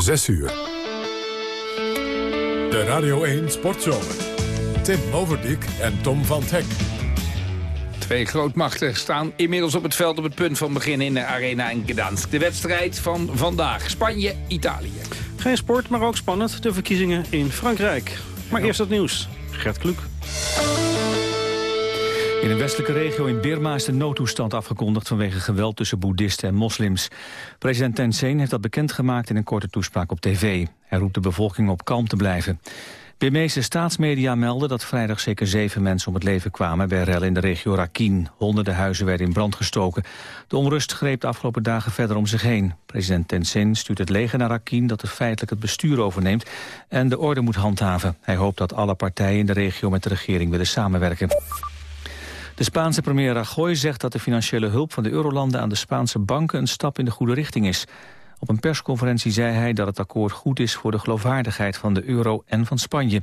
6 uur. De Radio 1 Sportzomer. Tim Overdijk en Tom van Hek. Twee grootmachten staan inmiddels op het veld op het punt van begin in de Arena in Gdansk. De wedstrijd van vandaag. Spanje-Italië. Geen sport, maar ook spannend. De verkiezingen in Frankrijk. Maar eerst het nieuws. Gert Kluk. In de westelijke regio in Birma is de noodtoestand afgekondigd vanwege geweld tussen boeddhisten en moslims. President Thein heeft dat bekendgemaakt in een korte toespraak op tv. Hij roept de bevolking op kalm te blijven. Birmeese staatsmedia melden dat vrijdag zeker zeven mensen om het leven kwamen bij rellen in de regio Rakhine. Honderden huizen werden in brand gestoken. De onrust greep de afgelopen dagen verder om zich heen. President Thein Sein stuurt het leger naar Rakhine dat er feitelijk het bestuur overneemt en de orde moet handhaven. Hij hoopt dat alle partijen in de regio met de regering willen samenwerken. De Spaanse premier Rajoy zegt dat de financiële hulp van de eurolanden aan de Spaanse banken een stap in de goede richting is. Op een persconferentie zei hij dat het akkoord goed is voor de geloofwaardigheid van de euro en van Spanje.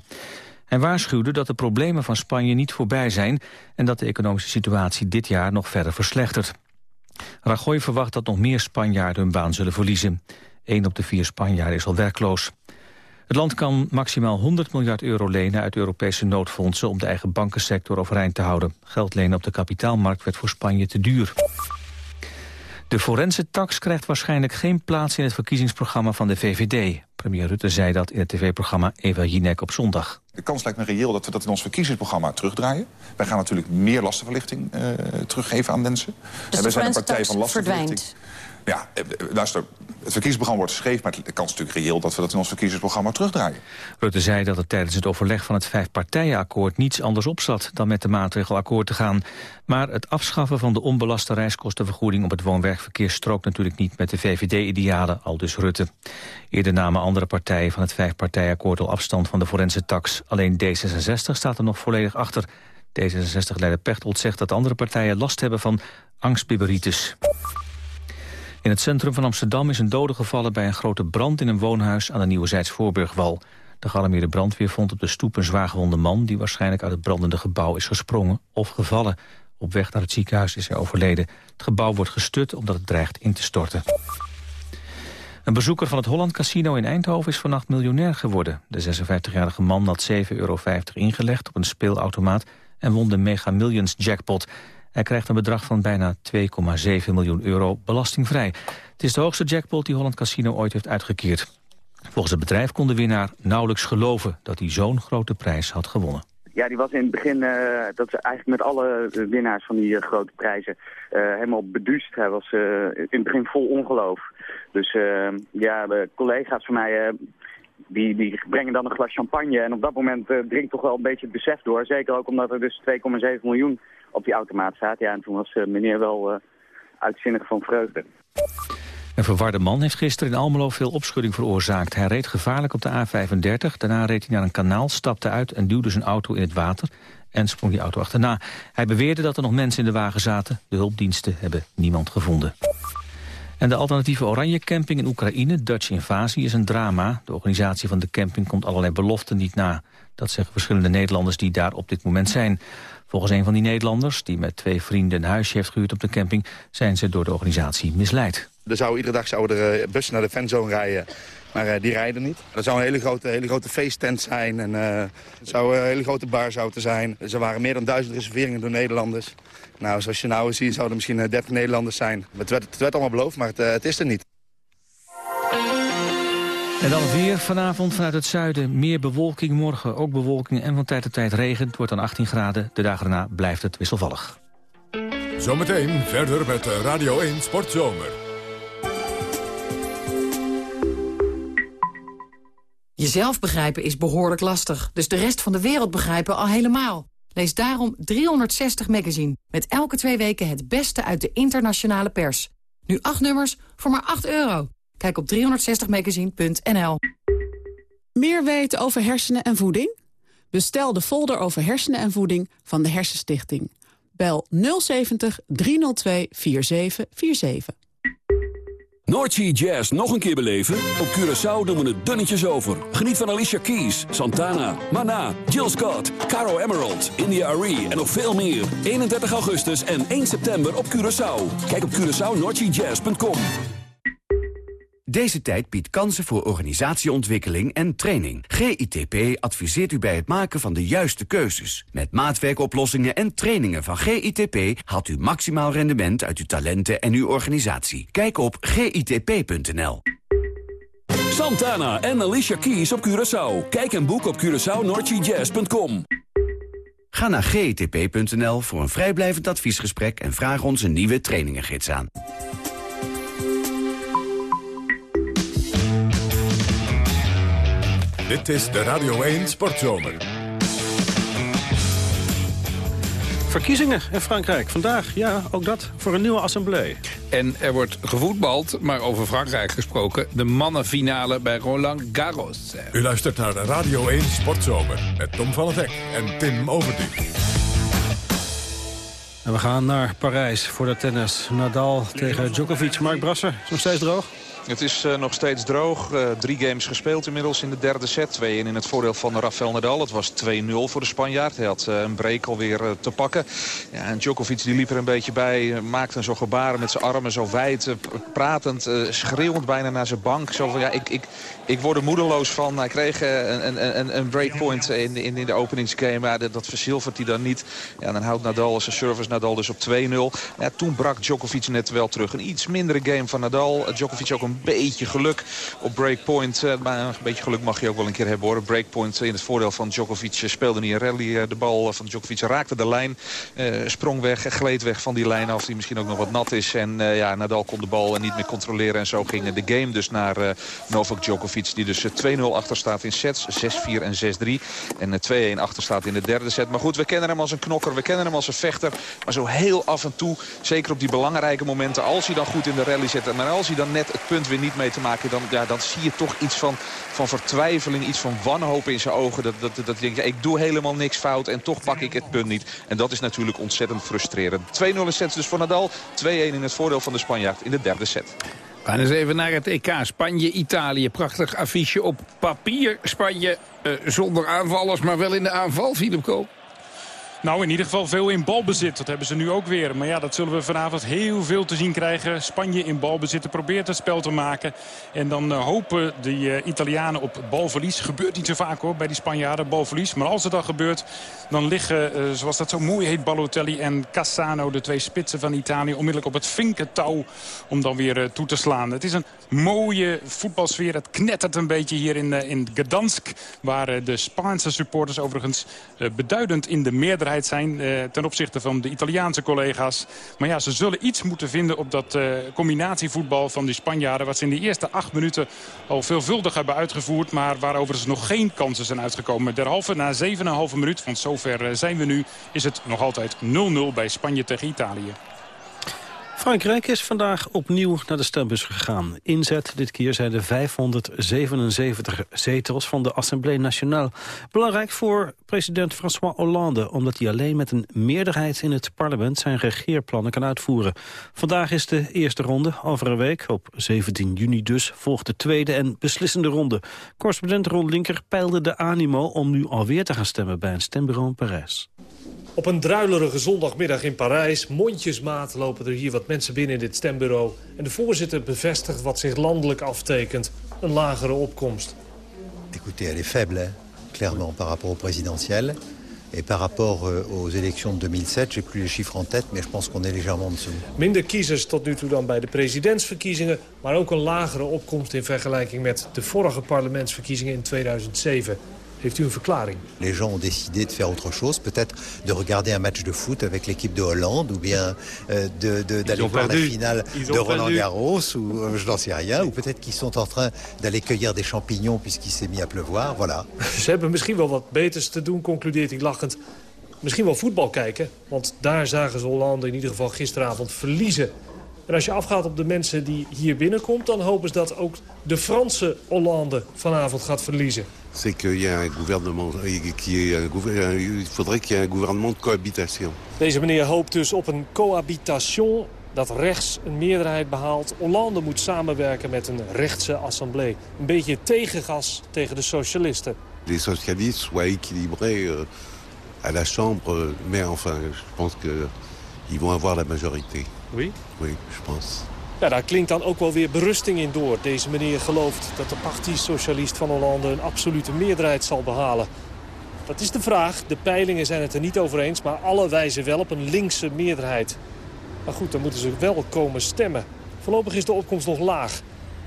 Hij waarschuwde dat de problemen van Spanje niet voorbij zijn en dat de economische situatie dit jaar nog verder verslechtert. Rajoy verwacht dat nog meer Spanjaarden hun baan zullen verliezen. Eén op de vier Spanjaarden is al werkloos. Het land kan maximaal 100 miljard euro lenen uit Europese noodfondsen om de eigen bankensector overeind te houden. Geld lenen op de kapitaalmarkt werd voor Spanje te duur. De forense tax krijgt waarschijnlijk geen plaats in het verkiezingsprogramma van de VVD. Premier Rutte zei dat in het tv-programma Eva Jinek op zondag. De kans lijkt me reëel dat we dat in ons verkiezingsprogramma terugdraaien. Wij gaan natuurlijk meer lastenverlichting uh, teruggeven aan mensen. Dus en wij zijn een partij van lastenverlichting. Verdwijnt. Ja, eh, luister, het verkiezingsprogramma wordt geschreven... maar de kans is natuurlijk reëel dat we dat in ons verkiezingsprogramma terugdraaien. Rutte zei dat er tijdens het overleg van het vijfpartijenakkoord... niets anders op zat dan met de maatregel akkoord te gaan. Maar het afschaffen van de onbelaste reiskostenvergoeding... op het woon-werkverkeer strookt natuurlijk niet met de VVD-idealen, al dus Rutte. Eerder namen andere partijen van het vijfpartijenakkoord al afstand van de forense tax. Alleen D66 staat er nog volledig achter... D66-leider Pechtold zegt dat andere partijen last hebben van angstbiberitis. In het centrum van Amsterdam is een dode gevallen bij een grote brand in een woonhuis aan de Nieuwe Voorburgwal. De gealarmeerde brandweer vond op de stoep een zwaargewonde man... die waarschijnlijk uit het brandende gebouw is gesprongen of gevallen. Op weg naar het ziekenhuis is hij overleden. Het gebouw wordt gestut omdat het dreigt in te storten. Een bezoeker van het Holland Casino in Eindhoven is vannacht miljonair geworden. De 56-jarige man had 7,50 euro ingelegd op een speelautomaat... en won de Mega Millions jackpot. Hij krijgt een bedrag van bijna 2,7 miljoen euro belastingvrij. Het is de hoogste jackpot die Holland Casino ooit heeft uitgekeerd. Volgens het bedrijf kon de winnaar nauwelijks geloven dat hij zo'n grote prijs had gewonnen. Ja, die was in het begin, uh, dat ze eigenlijk met alle winnaars van die uh, grote prijzen helemaal beduust. Hij was in het begin vol ongeloof. Dus ja, de collega's van mij, die, die brengen dan een glas champagne. En op dat moment dringt toch wel een beetje het besef door. Zeker ook omdat er dus 2,7 miljoen op die automaat staat. Ja, en toen was meneer wel uitzinnig van vreugde. Een verwarde man heeft gisteren in Almelo veel opschudding veroorzaakt. Hij reed gevaarlijk op de A35, daarna reed hij naar een kanaal, stapte uit en duwde zijn auto in het water en sprong die auto achterna. Hij beweerde dat er nog mensen in de wagen zaten. De hulpdiensten hebben niemand gevonden. En de alternatieve Oranje Camping in Oekraïne, Dutch Invasie, is een drama. De organisatie van de camping komt allerlei beloften niet na. Dat zeggen verschillende Nederlanders die daar op dit moment zijn. Volgens een van die Nederlanders, die met twee vrienden een huisje heeft gehuurd op de camping, zijn ze door de organisatie misleid. Er zou, iedere dag zouden er eh, bussen naar de fanzone rijden. Maar uh, die rijden niet. Er zou een hele grote, hele grote feesttent zijn. En, uh, zou een hele grote bar zouden zijn. Er waren meer dan duizend reserveringen door Nederlanders. Nou, zoals je nou ziet, zouden er misschien 30 Nederlanders zijn. Het werd, het werd allemaal beloofd, maar het, het is er niet. En dan weer vanavond vanuit het zuiden. Meer bewolking, morgen ook bewolking en van tijd tot tijd regen. Het wordt dan 18 graden. De dagen daarna blijft het wisselvallig. Zometeen verder met Radio 1 Sportzomer. Jezelf begrijpen is behoorlijk lastig, dus de rest van de wereld begrijpen al helemaal. Lees daarom 360 Magazine, met elke twee weken het beste uit de internationale pers. Nu acht nummers voor maar 8 euro. Kijk op 360magazine.nl. Meer weten over hersenen en voeding? Bestel de folder over hersenen en voeding van de Hersenstichting. Bel 070 302 4747. Noordsea Jazz nog een keer beleven? Op Curaçao doen we het dunnetjes over. Geniet van Alicia Keys, Santana, Mana, Jill Scott, Caro Emerald, India Arie en nog veel meer. 31 augustus en 1 september op Curaçao. Kijk op CuraçaoNoordseaJazz.com. Deze tijd biedt kansen voor organisatieontwikkeling en training. GITP adviseert u bij het maken van de juiste keuzes. Met maatwerkoplossingen en trainingen van GITP... haalt u maximaal rendement uit uw talenten en uw organisatie. Kijk op gitp.nl. Santana en Alicia Keys op Curaçao. Kijk een boek op CuraçaoNordGJazz.com. Ga naar gitp.nl voor een vrijblijvend adviesgesprek... en vraag ons een nieuwe trainingengids aan. Dit is de Radio 1 Sportzomer. Verkiezingen in Frankrijk. Vandaag, ja, ook dat, voor een nieuwe assemblee. En er wordt gevoetbald, maar over Frankrijk gesproken... de mannenfinale bij Roland Garros. U luistert naar de Radio 1 Sportzomer met Tom van het Hek en Tim Overdijk. En we gaan naar Parijs voor de tennis. Nadal tegen Djokovic. Mark Brasser, is nog steeds droog? Het is uh, nog steeds droog. Uh, drie games gespeeld inmiddels in de derde set. 2-1 in het voordeel van Rafael Nadal. Het was 2-0 voor de Spanjaard. Hij had uh, een break alweer te pakken. Ja, en Djokovic die liep er een beetje bij. maakte zo gebaren met zijn armen zo wijd. pratend, schreeuwend bijna naar zijn bank. Zo van, ja, ik, ik, ik word er moedeloos van. Hij kreeg een, een, een breakpoint in, in, in de openingsgame. Maar dat, dat verzilvert hij dan niet. Ja, dan houdt Nadal zijn service Nadal dus op 2-0. Ja, toen brak Djokovic net wel terug. Een iets mindere game van Nadal. Djokovic ook een beetje geluk op breakpoint. Eh, maar een beetje geluk mag je ook wel een keer hebben hoor. Breakpoint in het voordeel van Djokovic speelde niet een rally. Eh, de bal van Djokovic raakte de lijn. Eh, sprong weg, gleed weg van die lijn af. Die misschien ook nog wat nat is. En ja, Nadal kon de bal niet meer controleren. En zo ging de game dus naar Novak Djokovic. Die dus 2-0 achter staat in sets. 6-4 en 6-3. En 2-1 achter staat in de derde set. Maar goed, we kennen hem als een knokker. We kennen hem als een vechter. Maar zo heel af en toe, zeker op die belangrijke momenten... als hij dan goed in de rally zit... maar als hij dan net het punt weer niet mee te maken... dan, ja, dan zie je toch iets van, van vertwijfeling, iets van wanhoop in zijn ogen. Dat, dat, dat denk, ja, ik doe helemaal niks fout en toch pak ik het punt niet. En dat is natuurlijk ontzettend frustrerend. 2-0 in sets dus voor Nadal. 2-1 in het voordeel van de Spanjaard in de derde set. We gaan eens even naar het EK. Spanje-Italië. Prachtig affiche op papier. Spanje uh, zonder aanvallers, maar wel in de aanval, Philip Koop. Nou, in ieder geval veel in balbezit. Dat hebben ze nu ook weer. Maar ja, dat zullen we vanavond heel veel te zien krijgen. Spanje in balbezit probeert het spel te maken. En dan uh, hopen de uh, Italianen op balverlies. Gebeurt niet zo vaak hoor, bij die Spanjaarden, balverlies. Maar als het dan gebeurt, dan liggen, uh, zoals dat zo mooi heet, Balotelli en Cassano... de twee spitsen van Italië, onmiddellijk op het vinkentouw... om dan weer toe te slaan. Het is een mooie voetbalsfeer. Het knettert een beetje hier in, in Gdansk... waar de Spaanse supporters overigens beduidend in de meerderheid zijn eh, ten opzichte van de Italiaanse collega's. Maar ja, ze zullen iets moeten vinden op dat eh, combinatievoetbal van die Spanjaarden... wat ze in de eerste acht minuten al veelvuldig hebben uitgevoerd... maar waarover ze nog geen kansen zijn uitgekomen. Derhalve na 7,5 minuut, want zover eh, zijn we nu... is het nog altijd 0-0 bij Spanje tegen Italië. Frankrijk is vandaag opnieuw naar de stembus gegaan. Inzet dit keer zijn de 577 zetels van de Assemblée Nationale. Belangrijk voor president François Hollande... omdat hij alleen met een meerderheid in het parlement... zijn regeerplannen kan uitvoeren. Vandaag is de eerste ronde. Over een week, op 17 juni dus, volgt de tweede en beslissende ronde. Correspondent Ron Linker peilde de animo om nu alweer te gaan stemmen... bij een stembureau in Parijs. Op een druilerige zondagmiddag in Parijs, mondjesmaat lopen er hier wat mensen binnen in dit stembureau. En de voorzitter bevestigt wat zich landelijk aftekent, een lagere opkomst. Écoutez, elle est faible, clairement, par rapport au présidentiel. Et par rapport euh, aux élections de 2007, j'ai plus les chiffres en tête, mais je pense qu'on est légèrement en dessous. Minder kiezers tot nu toe dan bij de presidentsverkiezingen, maar ook een lagere opkomst in vergelijking met de vorige parlementsverkiezingen in 2007. Heeft u een verklaring? Les gens ont décidé de faire autre chose, peut-être de regarder un match de foot avec l'équipe de Hollande ou bien euh, d'aller voir perdu. la finale de Roland perdu. Garros ou euh, je n'en sais rien. Ou peut-être qu'ils sont en train d'aller cueillir des champignons puisqu'il s'est mis à pleuvoir. Voilà. Ze hebben misschien wel wat beters te doen, concludeert hij lachend. Misschien wel voetbal kijken, want daar zagen ze Hollande in ieder geval gisteravond verliezen. En als je afgaat op de mensen die hier binnenkomt... dan hopen ze dat ook de Franse Hollande vanavond gaat verliezen. C'est qu'il y a un gouvernement qui est un gouvernement, il faudrait qu'il y ait un gouvernement de cohabitation. Deze meneer hoopt dus op een cohabitation dat rechts een meerderheid behaalt. Hollande moet samenwerken met een rechtse assemblée. Een beetje tegengas tegen de socialisten. Les socialistes soient équilibrés euh, à la Chambre, mais enfin, je pense qu'ils vont avoir la majorité. Oui Oui, je pense. Ja, daar klinkt dan ook wel weer berusting in door. Deze meneer gelooft dat de Parti Socialist van Hollande een absolute meerderheid zal behalen. Dat is de vraag. De peilingen zijn het er niet over eens, maar alle wijzen wel op een linkse meerderheid. Maar goed, dan moeten ze wel komen stemmen. Voorlopig is de opkomst nog laag.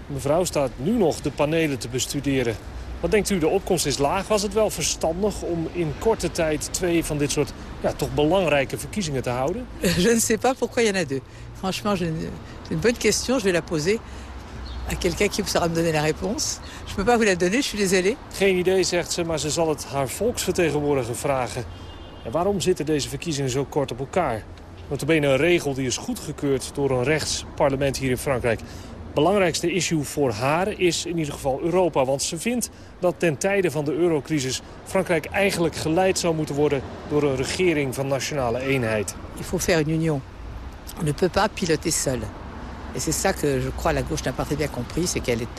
Mevrouw staat nu nog de panelen te bestuderen. Wat denkt u, de opkomst is laag. Was het wel verstandig om in korte tijd twee van dit soort ja, toch belangrijke verkiezingen te houden? Je ne sais pas pourquoi il y en a deux. Franchement, c'est une bonne question. Je vais la poser à quelqu'un qui saura me donner la réponse. Je peux pas vous la donner, je suis désolée. Geen idee, zegt ze, maar ze zal het haar volksvertegenwoordiger vragen. En waarom zitten deze verkiezingen zo kort op elkaar? Notabene een regel die is goedgekeurd door een rechtsparlement hier in Frankrijk belangrijkste issue voor haar is in ieder geval Europa. Want ze vindt dat ten tijde van de eurocrisis Frankrijk eigenlijk geleid zou moeten worden door een regering van nationale eenheid. Il faut faire une union. On ne peut pas piloter seul. Et c'est ça que je crois la gauche n'a pas très bien compris, c'est qu'elle est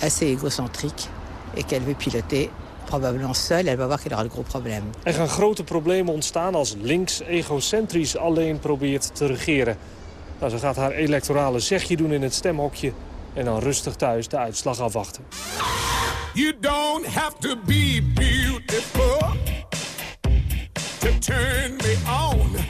assez égocentrique et qu'elle veut piloter probablement seul. Elle va voir qu'elle aura de gros problèmes. Er gaan grote problemen ontstaan als links egocentrisch alleen probeert te regeren. Nou, ze gaat haar electorale zegje doen in het stemhokje... en dan rustig thuis de uitslag afwachten. You don't have to be beautiful to turn me on.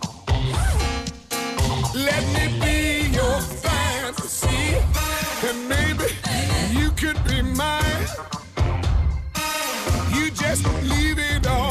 Let me be your fantasy, and maybe you could be mine. You just leave it all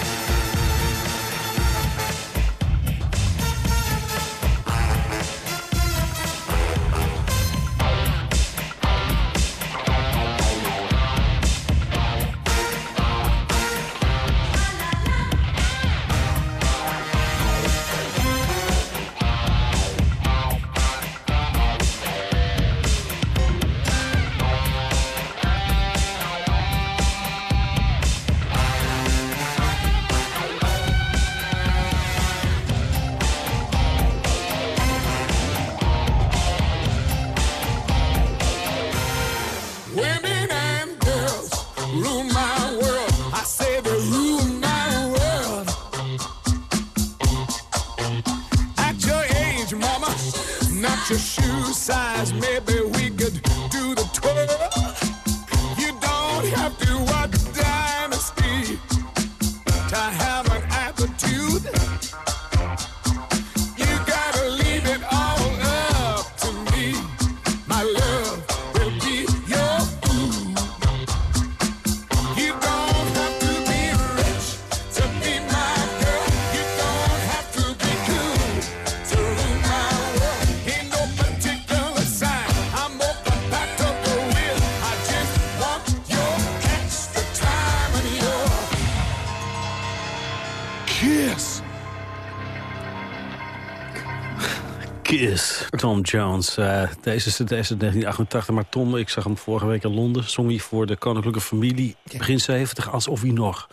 Tom Jones. Eh, deze is 1988, maar Tom, ik zag hem vorige week in Londen. Zong hij voor de koninklijke familie begin 70, alsof hij nog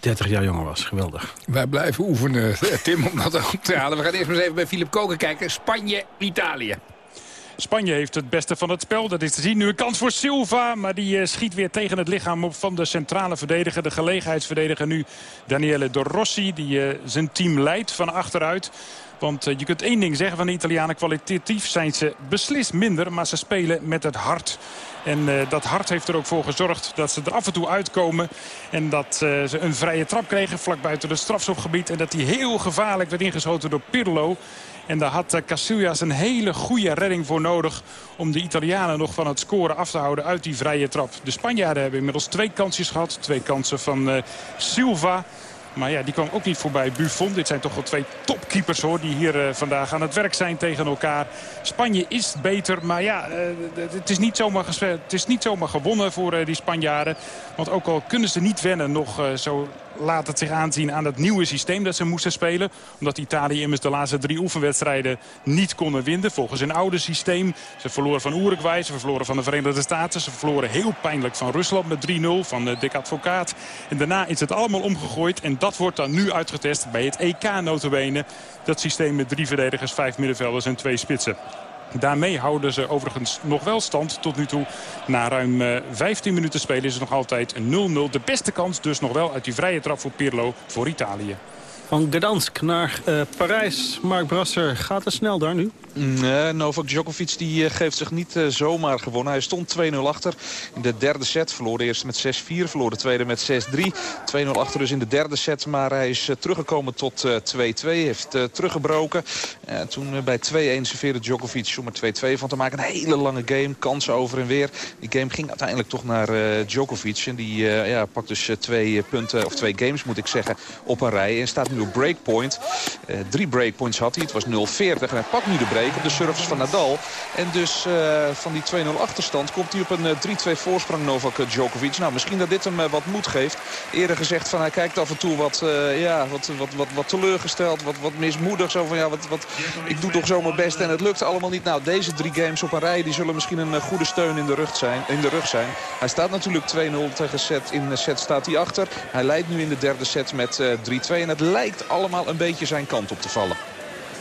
30 jaar jonger was. Geweldig. Wij blijven oefenen, Tim, om dat op te halen. We gaan eerst maar eens even bij Philip Koken kijken. Spanje, Italië. Spanje heeft het beste van het spel. Dat is te zien. Nu een kans voor Silva. Maar die uh, schiet weer tegen het lichaam op van de centrale verdediger. De gelegenheidsverdediger nu Daniele De Rossi. Die uh, zijn team leidt van achteruit. Want uh, je kunt één ding zeggen van de Italianen. Kwalitatief zijn ze beslist minder. Maar ze spelen met het hart. En dat hart heeft er ook voor gezorgd dat ze er af en toe uitkomen. En dat ze een vrije trap kregen vlak buiten het strafschopgebied. En dat die heel gevaarlijk werd ingeschoten door Pirlo. En daar had Casillas een hele goede redding voor nodig... om de Italianen nog van het scoren af te houden uit die vrije trap. De Spanjaarden hebben inmiddels twee kansjes gehad. Twee kansen van uh, Silva. Maar ja, die kwam ook niet voorbij Buffon. Dit zijn toch wel twee topkeepers hoor, die hier uh, vandaag aan het werk zijn tegen elkaar. Spanje is beter, maar ja, het, is niet zomaar het is niet zomaar gewonnen voor die Spanjaarden. Want ook al kunnen ze niet wennen nog zo laat het zich aanzien aan het nieuwe systeem dat ze moesten spelen. Omdat Italië immers de laatste drie oefenwedstrijden niet konden winnen. Volgens hun oude systeem. Ze verloren van Uruguay, ze verloren van de Verenigde Staten. Ze verloren heel pijnlijk van Rusland met 3-0 van de Dick Advocaat. En daarna is het allemaal omgegooid. En dat wordt dan nu uitgetest bij het EK notabene. Dat systeem met drie verdedigers, vijf middenvelders en twee spitsen. Daarmee houden ze overigens nog wel stand tot nu toe. Na ruim 15 minuten spelen is het nog altijd 0-0. De beste kans dus nog wel uit die vrije trap voor Pirlo voor Italië. Van Gdansk naar uh, Parijs. Mark Brasser, gaat het snel daar nu? Novak Djokovic die uh, geeft zich niet uh, zomaar gewonnen. Hij stond 2-0 achter in de derde set. Verloor de eerste met 6-4, verloor de tweede met 6-3. 2-0 achter dus in de derde set. Maar hij is teruggekomen tot 2-2. Heeft teruggebroken. toen bij 2-1 serveerde Djokovic om er 2-2 van te maken. Een hele lange game, kansen over en weer. Die game ging uiteindelijk toch naar Djokovic. En die ja, pakt dus twee punten, of twee games moet ik zeggen, op een rij. En staat nu breakpoint. Uh, drie breakpoints had hij. Het was 0-40 en hij pakt nu de break op de service van Nadal. En dus uh, van die 2-0 achterstand komt hij op een uh, 3-2 voorsprong Novak Djokovic. Nou, misschien dat dit hem wat moed geeft. Eerder gezegd van hij kijkt af en toe wat, ja, wat, wat, wat, wat teleurgesteld, wat, wat mismoedig. Zo van ja, wat, wat, ik doe toch zo mijn best en het lukt allemaal niet. Nou, deze drie games op een rij die zullen misschien een goede steun in de rug zijn. In de rug zijn. Hij staat natuurlijk 2-0 tegen set. In set staat hij achter. Hij leidt nu in de derde set met 3-2 en het lijkt allemaal een beetje zijn kant op te vallen.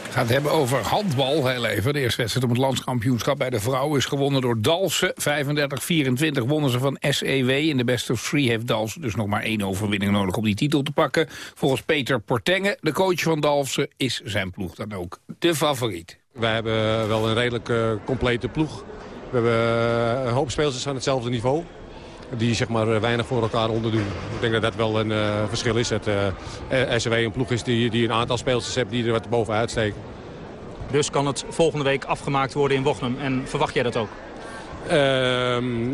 We gaan het hebben over handbal heel even. De eerste wedstrijd om het landskampioenschap bij de vrouwen is gewonnen door Dalsen. 35-24 wonnen ze van SEW. In de best of three heeft Dalsen dus nog maar één overwinning nodig om die titel te pakken. Volgens Peter Portenge, de coach van Dalsen, is zijn ploeg dan ook de favoriet. Wij hebben wel een redelijk uh, complete ploeg. We hebben een hoop spelers aan hetzelfde niveau die zeg maar, weinig voor elkaar onderdoen. Ik denk dat dat wel een uh, verschil is. Dat uh, SCW een ploeg is die, die een aantal speelsters heeft die er wat bovenuit steken. Dus kan het volgende week afgemaakt worden in Wochnum en verwacht jij dat ook? Uh,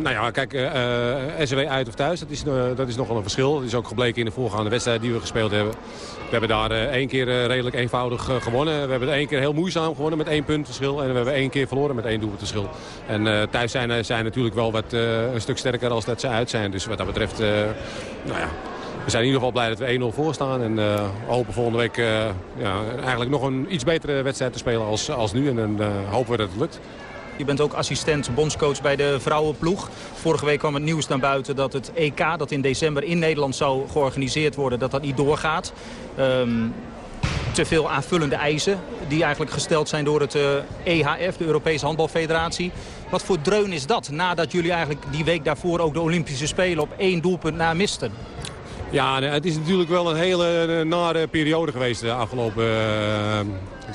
nou ja, kijk, uh, SW uit of thuis, dat is, uh, dat is nogal een verschil. Dat is ook gebleken in de voorgaande wedstrijd die we gespeeld hebben. We hebben daar één keer redelijk eenvoudig gewonnen. We hebben één keer heel moeizaam gewonnen met één punt verschil. En we hebben één keer verloren met één doelpunt. En thuis zijn zij natuurlijk wel wat, een stuk sterker als dat ze uit zijn. Dus wat dat betreft, nou ja, we zijn in ieder geval blij dat we 1-0 voor staan. En hopen volgende week ja, eigenlijk nog een iets betere wedstrijd te spelen als, als nu. En dan hopen we dat het lukt. Je bent ook assistent bondscoach bij de vrouwenploeg. Vorige week kwam het nieuws naar buiten dat het EK dat in december in Nederland zou georganiseerd worden, dat dat niet doorgaat. Um, te veel aanvullende eisen die eigenlijk gesteld zijn door het EHF, de Europese Handbalfederatie. Wat voor dreun is dat nadat jullie eigenlijk die week daarvoor ook de Olympische Spelen op één doelpunt na misten? Ja, het is natuurlijk wel een hele nare periode geweest de afgelopen... Uh,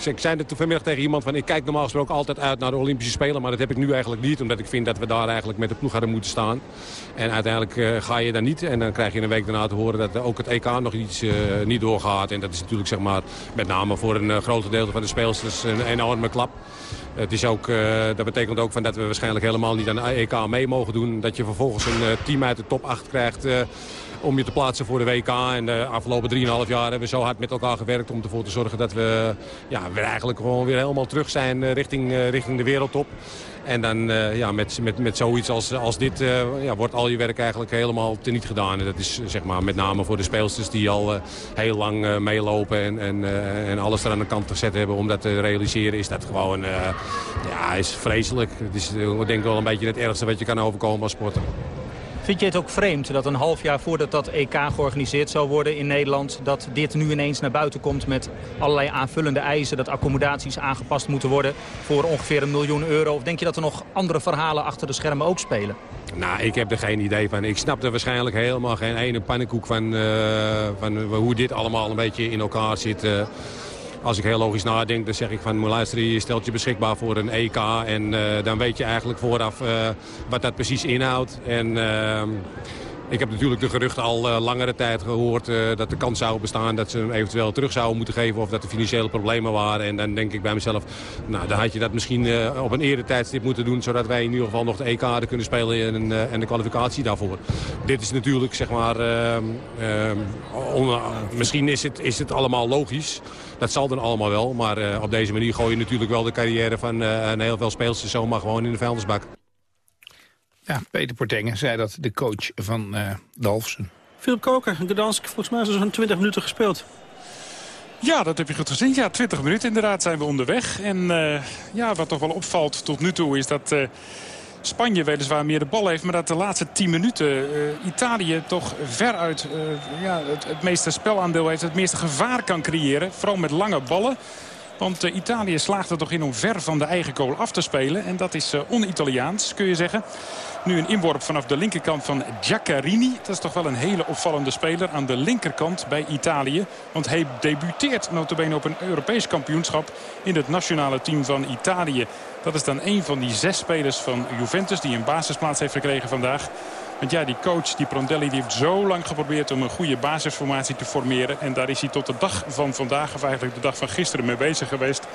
ik zei het vanmiddag tegen iemand van ik kijk normaal gesproken altijd uit naar de Olympische Spelen. Maar dat heb ik nu eigenlijk niet. Omdat ik vind dat we daar eigenlijk met de ploeg hadden moeten staan. En uiteindelijk uh, ga je daar niet. En dan krijg je een week daarna te horen dat ook het EK nog iets uh, niet doorgaat. En dat is natuurlijk zeg maar met name voor een uh, groot gedeelte van de speelsters een enorme klap. Het is ook, dat betekent ook van dat we waarschijnlijk helemaal niet aan de EK mee mogen doen. Dat je vervolgens een team uit de top 8 krijgt om je te plaatsen voor de WK. En de afgelopen 3,5 jaar hebben we zo hard met elkaar gewerkt om ervoor te zorgen dat we ja, weer eigenlijk gewoon weer helemaal terug zijn eh, richting, uh, richting de wereldtop. En dan ja, met, met, met zoiets als, als dit ja, wordt al je werk eigenlijk helemaal teniet gedaan. En dat is zeg maar, met name voor de speelsters die al heel lang meelopen en, en, en alles er aan de kant gezet hebben om dat te realiseren. Is dat gewoon ja, is vreselijk. Het is ik wel een beetje het ergste wat je kan overkomen als sporter. Vind je het ook vreemd dat een half jaar voordat dat EK georganiseerd zou worden in Nederland... dat dit nu ineens naar buiten komt met allerlei aanvullende eisen... dat accommodaties aangepast moeten worden voor ongeveer een miljoen euro? Of denk je dat er nog andere verhalen achter de schermen ook spelen? Nou, ik heb er geen idee van. Ik snap er waarschijnlijk helemaal geen ene pannenkoek van, uh, van hoe dit allemaal een beetje in elkaar zit... Uh, als ik heel logisch nadenk, dan zeg ik van luister, je stelt je beschikbaar voor een EK. En uh, dan weet je eigenlijk vooraf uh, wat dat precies inhoudt. En uh, ik heb natuurlijk de geruchten al uh, langere tijd gehoord uh, dat de kans zou bestaan dat ze hem eventueel terug zouden moeten geven of dat er financiële problemen waren. En dan denk ik bij mezelf, nou dan had je dat misschien uh, op een eerder tijdstip moeten doen zodat wij in ieder geval nog de EK kunnen spelen en, en de kwalificatie daarvoor. Dit is natuurlijk zeg maar, misschien is het, is het allemaal logisch. Dat zal dan allemaal wel, maar op deze manier gooi je natuurlijk wel de carrière van een heel veel speelsters zomaar gewoon in de vuilnisbak. Ja, Peter Portengen zei dat, de coach van uh, Dalfsen. Philip Koker, Gdansk, volgens mij is er zo'n 20 minuten gespeeld. Ja, dat heb je goed gezien. Ja, 20 minuten inderdaad zijn we onderweg. En uh, ja, wat toch wel opvalt tot nu toe is dat... Uh, Spanje weliswaar meer de bal heeft. Maar dat de laatste 10 minuten uh, Italië toch veruit uh, ja, het, het meeste spelaandeel heeft. Het meeste gevaar kan creëren. Vooral met lange ballen. Want uh, Italië slaagt er toch in om ver van de eigen goal af te spelen. En dat is uh, on-Italiaans, kun je zeggen. Nu een inworp vanaf de linkerkant van Giaccarini. Dat is toch wel een hele opvallende speler aan de linkerkant bij Italië. Want hij debuteert notabene op een Europees kampioenschap in het nationale team van Italië. Dat is dan een van die zes spelers van Juventus die een basisplaats heeft gekregen vandaag. Want ja, die coach, die Prondelli, die heeft zo lang geprobeerd om een goede basisformatie te formeren. En daar is hij tot de dag van vandaag, of eigenlijk de dag van gisteren, mee bezig geweest.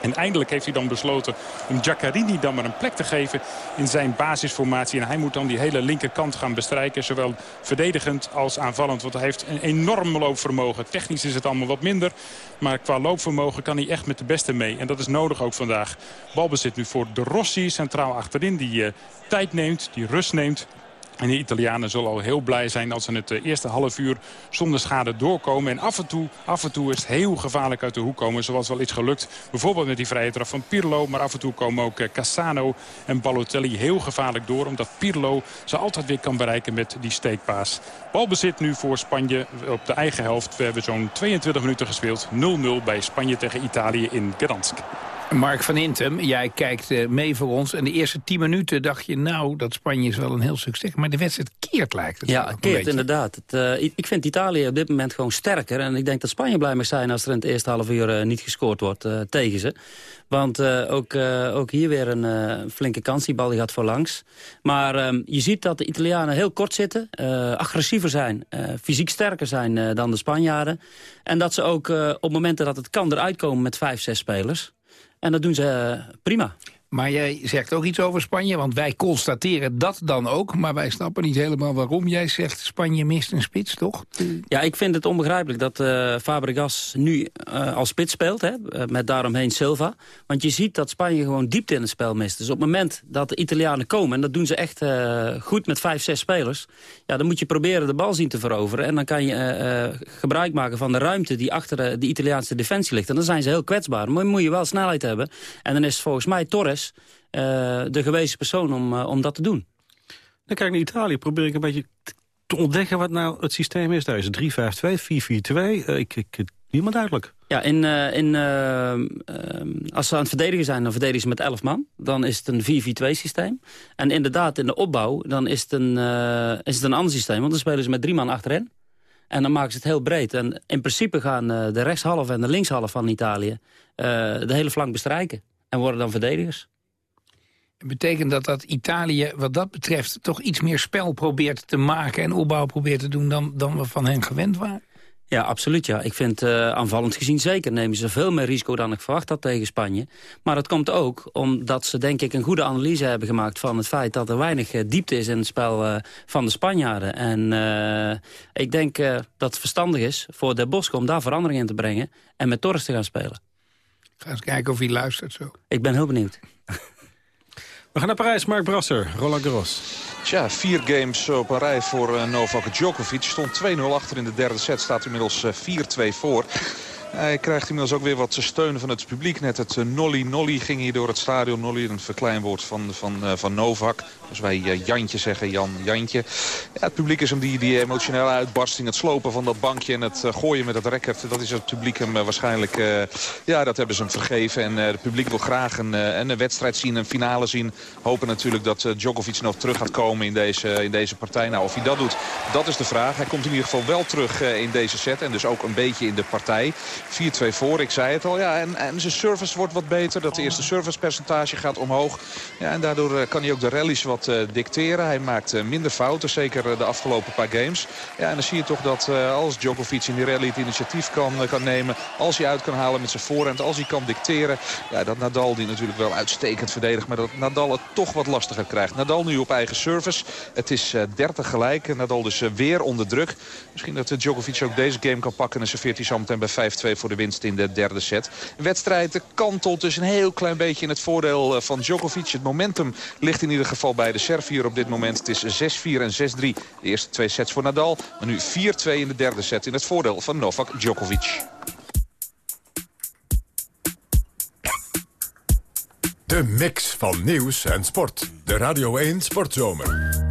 En eindelijk heeft hij dan besloten om Giaccarini dan maar een plek te geven in zijn basisformatie. En hij moet dan die hele linkerkant gaan bestrijken. Zowel verdedigend als aanvallend. Want hij heeft een enorm loopvermogen. Technisch is het allemaal wat minder. Maar qua loopvermogen kan hij echt met de beste mee. En dat is nodig ook vandaag. Balbezit nu voor De Rossi centraal achterin. Die uh, tijd neemt, die rust neemt. En de Italianen zullen al heel blij zijn als ze het eh, eerste half uur zonder schade doorkomen. En af en toe, af en toe is het heel gevaarlijk uit de hoek komen. Zoals wel iets gelukt. Bijvoorbeeld met die vrije trap van Pirlo. Maar af en toe komen ook eh, Cassano en Balotelli heel gevaarlijk door. Omdat Pirlo ze altijd weer kan bereiken met die steekpaas. Balbezit nu voor Spanje op de eigen helft. We hebben zo'n 22 minuten gespeeld. 0-0 bij Spanje tegen Italië in Gdansk. Mark van Intem, jij kijkt uh, mee voor ons. En de eerste tien minuten dacht je, nou, dat Spanje is wel een heel succes. Maar de wedstrijd keert lijkt het. Ja, keert inderdaad. Het, uh, ik, vind Italië op dit moment gewoon sterker. En ik denk dat Spanje blij mag zijn als er in het eerste half uur uh, niet gescoord wordt tegen ze. Want ook, ook hier weer een flinke kans. Die bal die gaat voorlangs. Maar ehm, je ziet dat de Italianen heel kort zitten. agressiever zijn. fysiek sterker zijn dan de Spanjaarden. En dat ze ook op momenten dat het kan eruit komen met vijf, zes spelers. En dat doen ze uh, prima. Maar jij zegt ook iets over Spanje, want wij constateren dat dan ook. Maar wij snappen niet helemaal waarom. Jij zegt Spanje mist een spits, toch? Ja, ik vind het onbegrijpelijk dat uh, Fabregas nu uh, als spits speelt. Hè, met daaromheen Silva. Want je ziet dat Spanje gewoon diepte in het spel mist. Dus op het moment dat de Italianen komen... en dat doen ze echt goed met vijf, zes spelers... ja, dan moet je proberen de bal zien te veroveren. En dan kan je gebruik maken van de ruimte die achter de, de Italiaanse defensie ligt. En dan zijn ze heel kwetsbaar. Maar dan moet je wel snelheid hebben. En dan is volgens mij Torres uh, de gewezen persoon om, uh, om dat te doen. Dan kijk naar Italië, probeer ik een beetje te ontdekken wat nou het systeem is. Daar is 3-5-2, 4-4-2, uh, ik, ik, niemand duidelijk. Ja, in, uh, in, als ze aan het verdedigen zijn, dan verdedigen ze met 11 man. Dan is het een 4-4-2 systeem. En inderdaad, in de opbouw, dan is het een, is het een ander systeem. Want dan spelen ze met drie man achterin. En dan maken ze het heel breed. En in principe gaan de rechtshalf en de linkshalf van Italië de hele flank bestrijken en worden dan verdedigers. Betekent dat dat Italië wat dat betreft toch iets meer spel probeert te maken... en opbouw probeert te doen dan, dan we van hen gewend waren? Ja, absoluut. Ja. Ik vind uh, aanvallend gezien zeker nemen ze veel meer risico dan ik verwacht had tegen Spanje. Maar dat komt ook omdat ze denk ik een goede analyse hebben gemaakt van het feit dat er weinig uh, diepte is in het spel uh, van de Spanjaarden. En ik denk dat het verstandig is voor De Bosco om daar verandering in te brengen en met Torres te gaan spelen. Ga eens kijken of hij luistert zo. Ik ben heel benieuwd. We gaan naar Parijs, Mark Brasser, Roland Garros. Tja, vier games op een rij voor Novak Djokovic. Stond 2-0 achter in de derde set, staat inmiddels 4-2 voor. Hij krijgt inmiddels ook weer wat steun van het publiek. Net het Nolly Nolly ging hier door het stadion. Nolly, een verkleinwoord van, van, van Novak. Als wij Jantje zeggen, Jan Jantje. Ja, het publiek is hem die, die emotionele uitbarsting. Het slopen van dat bankje en het gooien met het record. Dat is het publiek hem waarschijnlijk... ja, dat hebben ze hem vergeven. En het publiek wil graag een, een wedstrijd zien, een finale zien. Hopen natuurlijk dat Djokovic nog terug gaat komen in deze, in deze partij. Nou, of hij dat doet, dat is de vraag. Hij komt in ieder geval wel terug in deze set. En dus ook een beetje in de partij. 4-2 voor, ik zei het al. Ja, en, en zijn service wordt wat beter. Dat eerste servicepercentage gaat omhoog. Ja, en daardoor kan hij ook de rallies wat uh, dicteren. Hij maakt uh, minder fouten, zeker de afgelopen paar games. Ja, en dan zie je toch dat als Djokovic in die rally het initiatief kan, kan nemen... als hij uit kan halen met zijn voorhand, als hij kan dicteren... Ja, dat Nadal die natuurlijk wel uitstekend verdedigt... maar dat Nadal het toch wat lastiger krijgt. Nadal nu op eigen service. Het is 30 gelijk. Nadal dus weer onder druk. Misschien dat Djokovic ook deze game kan pakken... en serveert hij zo meteen bij 5-2 voor de winst in de derde set. Een wedstrijd kantelt dus een heel klein beetje in het voordeel van Djokovic. Het momentum ligt in ieder geval bij de Servier op dit moment. Het is 6-4 en 6-3 de eerste twee sets voor Nadal. Maar nu 4-2 in de derde set in het voordeel van Novak Djokovic. De mix van nieuws en sport. De Radio 1 Sportzomer.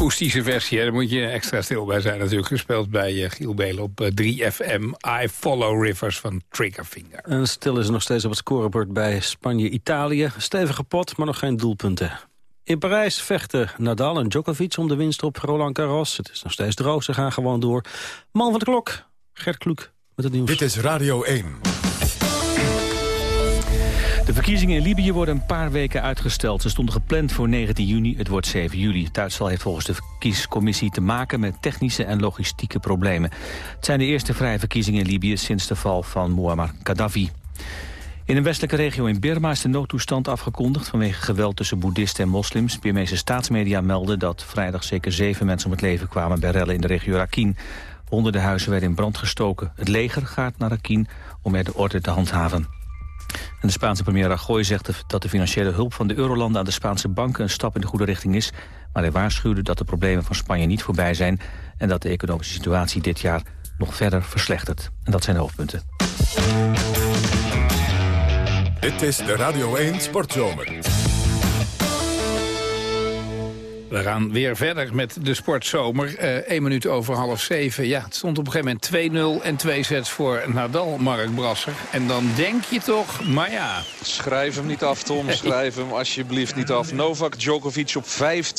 Akoestische versie. Hè. Daar moet je extra stil bij zijn natuurlijk. Gespeeld bij uh, Giel Belen op uh, 3FM. I Follow Rivers van Triggerfinger. En stil is er nog steeds op het scorebord bij Spanje-Italië. Stevige pot, maar nog geen doelpunten. In Parijs vechten Nadal en Djokovic om de winst op Roland Garros. Het is nog steeds droog, ze gaan gewoon door. Man van de klok, Gert Kloek met het nieuws. Dit is Radio 1. De verkiezingen in Libië worden een paar weken uitgesteld. Ze stonden gepland voor 19 juni, het wordt 7 juli. Het heeft volgens de kiescommissie te maken met technische en logistieke problemen. Het zijn de eerste vrije verkiezingen in Libië sinds de val van Muammar Gaddafi. In een westelijke regio in Birma is de noodtoestand afgekondigd... vanwege geweld tussen boeddhisten en moslims. Birmeese staatsmedia melden dat vrijdag zeker zeven mensen om het leven kwamen... bij rellen in de regio Rakhine. Honderden huizen werden in brand gestoken. Het leger gaat naar Rakhine om er de orde te handhaven. En de Spaanse premier Rajoy zegt dat de financiële hulp van de eurolanden aan de Spaanse banken een stap in de goede richting is. Maar hij waarschuwde dat de problemen van Spanje niet voorbij zijn en dat de economische situatie dit jaar nog verder verslechtert. En dat zijn de hoofdpunten. Dit is de Radio 1 Sportzomer. We gaan weer verder met de sportzomer. Eén uh, minuut over half zeven. Ja, het stond op een gegeven moment 2-0 en twee sets voor Nadal, Mark Brasser. En dan denk je toch, maar ja... Schrijf hem niet af, Tom. Schrijf hem alsjeblieft niet af. Novak Djokovic op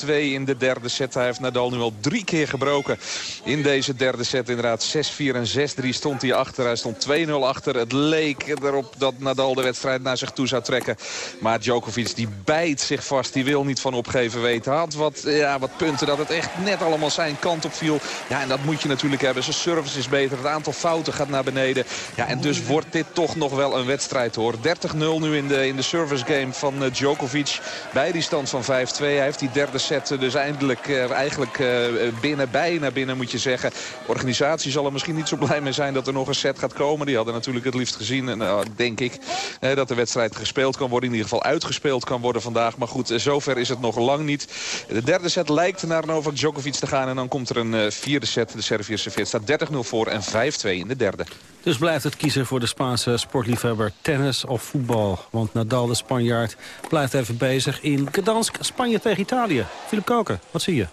5-2 in de derde set. Hij heeft Nadal nu al drie keer gebroken in deze derde set. Inderdaad, 6-4 en 6-3 stond hij achter. Hij stond 2-0 achter. Het leek erop dat Nadal de wedstrijd naar zich toe zou trekken. Maar Djokovic die bijt zich vast. Die wil niet van opgeven weten. Had wat ja, wat punten dat het echt net allemaal zijn kant op viel. Ja, en dat moet je natuurlijk hebben. Zijn service is beter. Het aantal fouten gaat naar beneden. Ja, en dus wordt dit toch nog wel een wedstrijd hoor. 30-0 nu in de, in de service game van uh, Djokovic. Bij die stand van 5-2. Hij heeft die derde set dus eindelijk uh, eigenlijk uh, binnen, bijna binnen moet je zeggen. De organisatie zal er misschien niet zo blij mee zijn dat er nog een set gaat komen. Die hadden natuurlijk het liefst gezien. En denk ik dat de wedstrijd gespeeld kan worden. In ieder geval uitgespeeld kan worden vandaag. Maar goed, zover is het nog lang niet. De derde set lijkt naar Novak Djokovic te gaan. En dan komt er een uh, vierde set. De Serviër serveert staat 30-0 voor en 5-2 in de derde. Dus blijft het kiezen voor de Spaanse sportliefhebber tennis of voetbal. Want Nadal, de Spanjaard, blijft even bezig in Gdansk, Spanje tegen Italië. Philip Koken, wat zie je?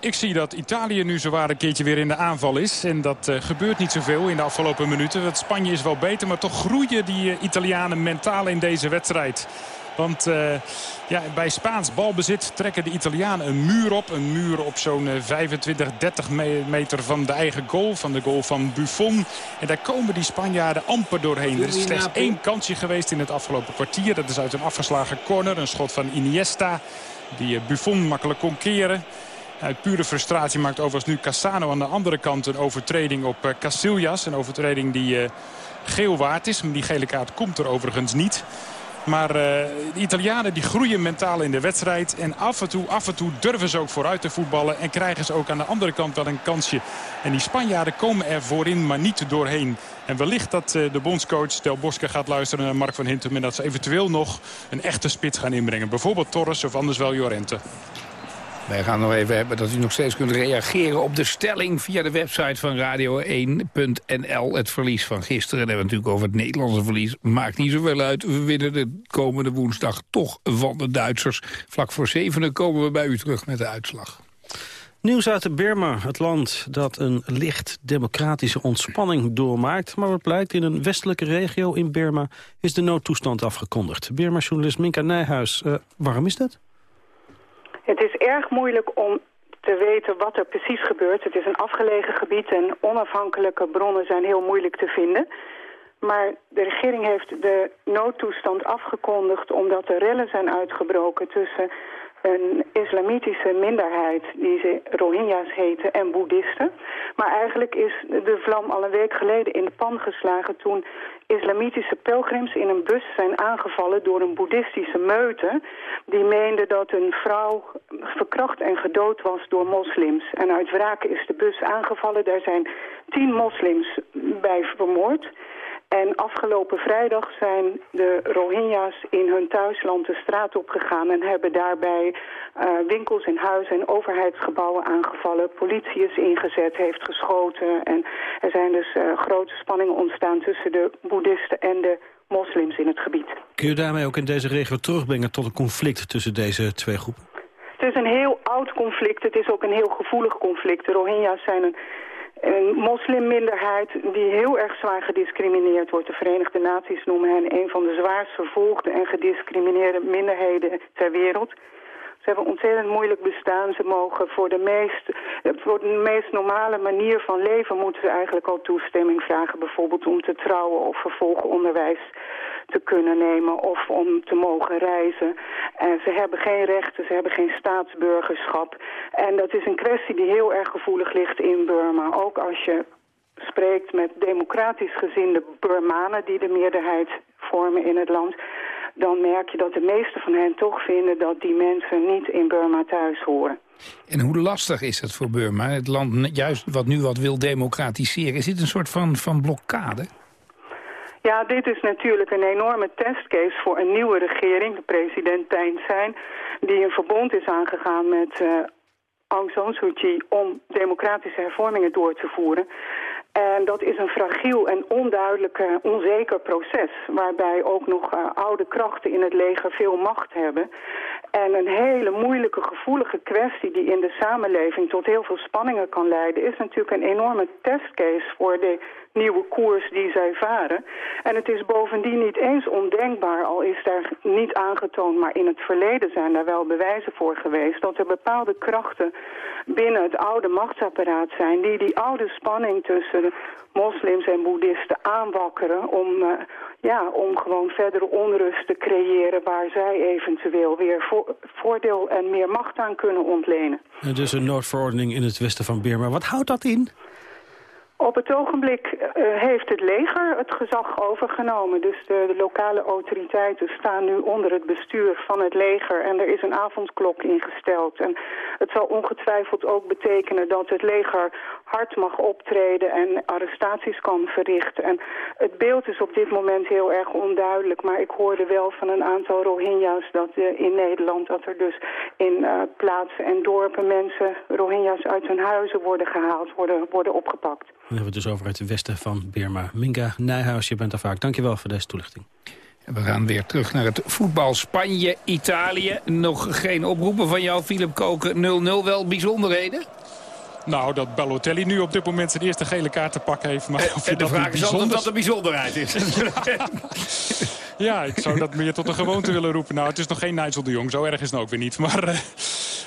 Ik zie dat Italië nu zowaar een keertje weer in de aanval is. En dat uh, gebeurt niet zoveel in de afgelopen minuten. Want Spanje is wel beter, maar toch groeien die uh, Italianen mentaal in deze wedstrijd. Want uh, ja, bij Spaans balbezit trekken de Italianen een muur op. Een muur op zo'n 25, 30 meter van de eigen goal. Van de goal van Buffon. En daar komen die Spanjaarden amper doorheen. Er is slechts één kansje geweest in het afgelopen kwartier. Dat is uit een afgeslagen corner. Een schot van Iniesta. Die Buffon makkelijk kon keren. Uit pure frustratie maakt overigens nu Cassano aan de andere kant een overtreding op Casillas. Een overtreding die uh, geel waard is. Maar die gele kaart komt er overigens niet. Maar uh, de Italianen die groeien mentaal in de wedstrijd. En af en toe, af en toe durven ze ook vooruit te voetballen. En krijgen ze ook aan de andere kant wel een kansje. En die Spanjaarden komen er voorin, maar niet doorheen. En wellicht dat uh, de bondscoach Del Bosque gaat luisteren naar Mark van Hintem. En dat ze eventueel nog een echte spits gaan inbrengen. Bijvoorbeeld Torres of anders wel Jorente. Wij gaan nog even hebben dat u nog steeds kunt reageren op de stelling... via de website van radio1.nl. Het verlies van gisteren, en hebben we natuurlijk over het Nederlandse verlies... maakt niet zoveel uit. We winnen de komende woensdag toch van de Duitsers. Vlak voor zevenen komen we bij u terug met de uitslag. Nieuws uit Burma, het land dat een licht democratische ontspanning doormaakt. Maar wat blijkt, in een westelijke regio in Burma is de noodtoestand afgekondigd. Burma-journalist Minka Nijhuis, uh, waarom is dat? Het is erg moeilijk om te weten wat er precies gebeurt. Het is een afgelegen gebied en onafhankelijke bronnen zijn heel moeilijk te vinden. Maar de regering heeft de noodtoestand afgekondigd omdat er rellen zijn uitgebroken tussen een islamitische minderheid die ze Rohingya's heten en boeddhisten. Maar eigenlijk is de vlam al een week geleden in de pan geslagen toen islamitische pelgrims in een bus zijn aangevallen door een boeddhistische meute. Die meende dat een vrouw verkracht en gedood was door moslims. En uit wraak is de bus aangevallen. Daar zijn tien moslims bij vermoord. En afgelopen vrijdag zijn de Rohingya's in hun thuisland de straat opgegaan... en hebben daarbij uh, winkels en huizen en overheidsgebouwen aangevallen. Politie is ingezet, heeft geschoten. En er zijn dus uh, grote spanningen ontstaan tussen de boeddhisten en de moslims in het gebied. Kun je daarmee ook in deze regio terugbrengen tot een conflict tussen deze twee groepen? Het is een heel oud conflict. Het is ook een heel gevoelig conflict. De Rohingya's zijn een, een moslimminderheid die heel erg zwaar gediscrimineerd wordt. De Verenigde Naties noemen hen een van de zwaarst vervolgde en gediscrimineerde minderheden ter wereld. Ze hebben ontzettend moeilijk bestaan. Ze mogen voor de meest, voor de meest normale manier van leven moeten ze eigenlijk al toestemming vragen. Bijvoorbeeld om te trouwen of vervolgonderwijs te kunnen nemen of om te mogen reizen. En ze hebben geen rechten, ze hebben geen staatsburgerschap. En dat is een kwestie die heel erg gevoelig ligt in Burma. Ook als je spreekt met democratisch gezinde Burmanen die de meerderheid vormen in het land dan merk je dat de meeste van hen toch vinden dat die mensen niet in Burma thuis horen. En hoe lastig is het voor Burma, het land juist wat nu wat wil democratiseren? Is dit een soort van, van blokkade? Ja, dit is natuurlijk een enorme testcase voor een nieuwe regering, de president Thein Sein, die een verbond is aangegaan met uh, Aung San Suu Kyi om democratische hervormingen door te voeren. En dat is een fragiel en onduidelijk, uh, onzeker proces... waarbij ook nog uh, oude krachten in het leger veel macht hebben. En een hele moeilijke, gevoelige kwestie die in de samenleving... tot heel veel spanningen kan leiden... is natuurlijk een enorme testcase voor de nieuwe koers die zij varen. En het is bovendien niet eens ondenkbaar, al is daar niet aangetoond... maar in het verleden zijn daar wel bewijzen voor geweest... dat er bepaalde krachten binnen het oude machtsapparaat zijn... die die oude spanning tussen moslims en boeddhisten aanwakkeren... om, uh, ja, om gewoon verdere onrust te creëren... waar zij eventueel weer vo voordeel en meer macht aan kunnen ontlenen. Dus een noodverordening in het westen van Birma. Wat houdt dat in? Op het ogenblik uh, heeft het leger het gezag overgenomen. Dus de, de, lokale autoriteiten staan nu onder het bestuur van het leger. En er is een avondklok ingesteld. En het zal ongetwijfeld ook betekenen dat het leger hard mag optreden en arrestaties kan verrichten. En het beeld is op dit moment heel erg onduidelijk. Maar ik hoorde wel van een aantal Rohingya's dat uh, in Nederland... dat er dus in uh, plaatsen en dorpen mensen, Rohingya's uit hun huizen worden gehaald, worden, worden opgepakt. Dan hebben we het dus over het westen van Birma. Minga Nijhuis, je bent er vaak. Dankjewel voor deze toelichting. We gaan weer terug naar het voetbal. Spanje, Italië. Nog geen oproepen van jou, Philip Koken. 0-0 wel bijzonderheden? Nou, dat Balotelli nu op dit moment zijn eerste gele kaart te pakken heeft. Maar en, en de vraag is altijd wat de bijzonderheid is. ja, ik zou dat meer tot een gewoonte willen roepen. Nou, het is nog geen Nigel de Jong. Zo erg is het ook weer niet. Maar uh,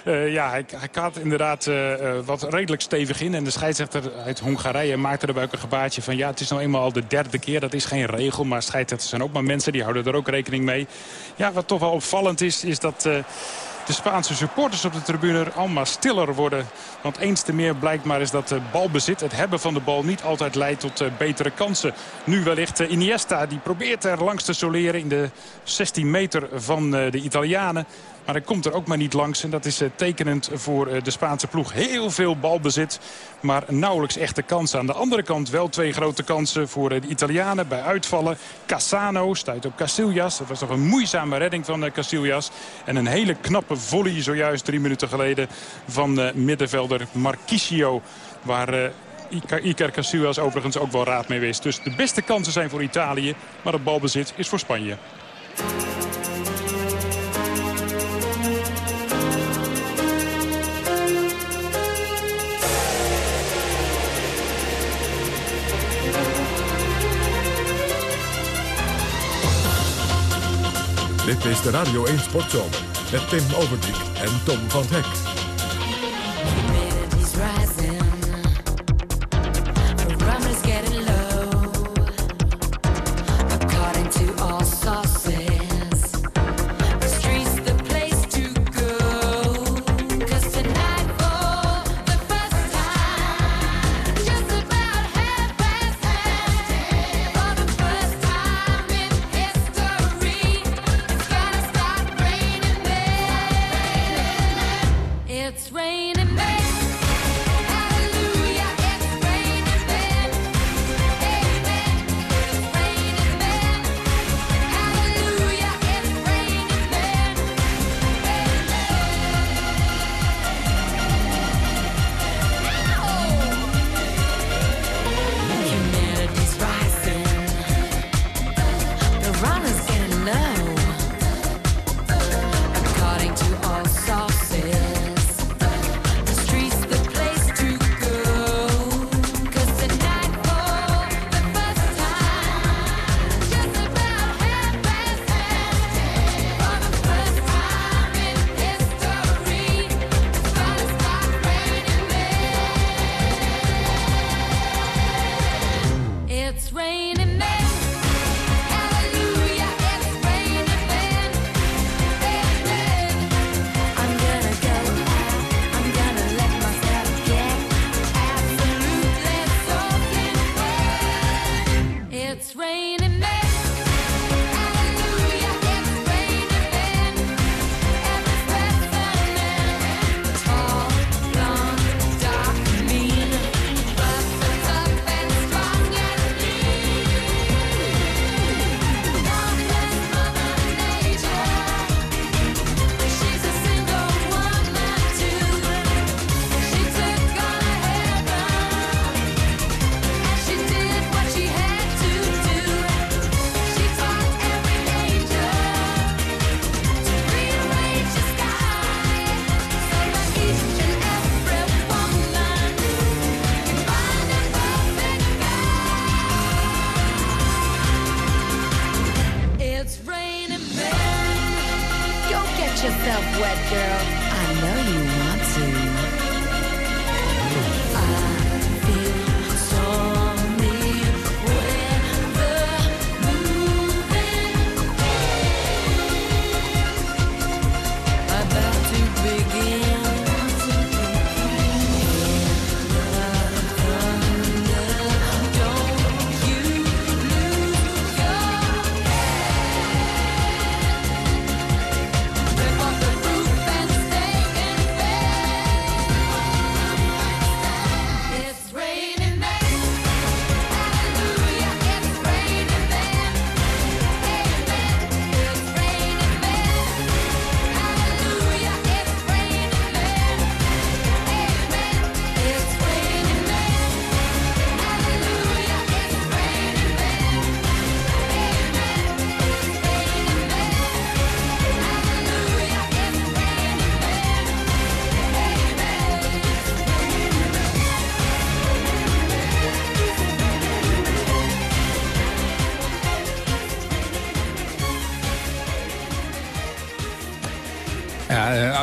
uh, ja, hij, hij kaart inderdaad uh, wat redelijk stevig in. En de scheidsrechter uit Hongarije maakte er ook een gebaartje van... ja, het is nou eenmaal al de derde keer. Dat is geen regel. Maar scheidsrechters zijn ook maar mensen. Die houden er ook rekening mee. Ja, wat toch wel opvallend is, is dat de Spaanse supporters op de tribune allemaal stiller worden. Want eens te meer blijkt maar is dat de balbezit, het hebben van de bal... niet altijd leidt tot betere kansen. Nu wellicht Iniesta, die probeert er langs te soleren... in de 16 meter van de Italianen. Maar hij komt er ook maar niet langs. En dat is tekenend voor de Spaanse ploeg. Heel veel balbezit, maar nauwelijks echte kansen. Aan de andere kant wel twee grote kansen voor de Italianen bij uitvallen. Cassano stuit op Casillas. Dat was toch een moeizame redding van Casillas. En een hele knappe volley zojuist drie minuten geleden van middenvelder Marquisio. Waar Iker Casillas overigens ook wel raad mee wist. Dus de beste kansen zijn voor Italië, maar het balbezit is voor Spanje. Dit is de Radio 1 Sportzomer met Tim Overdijk en Tom van Hek.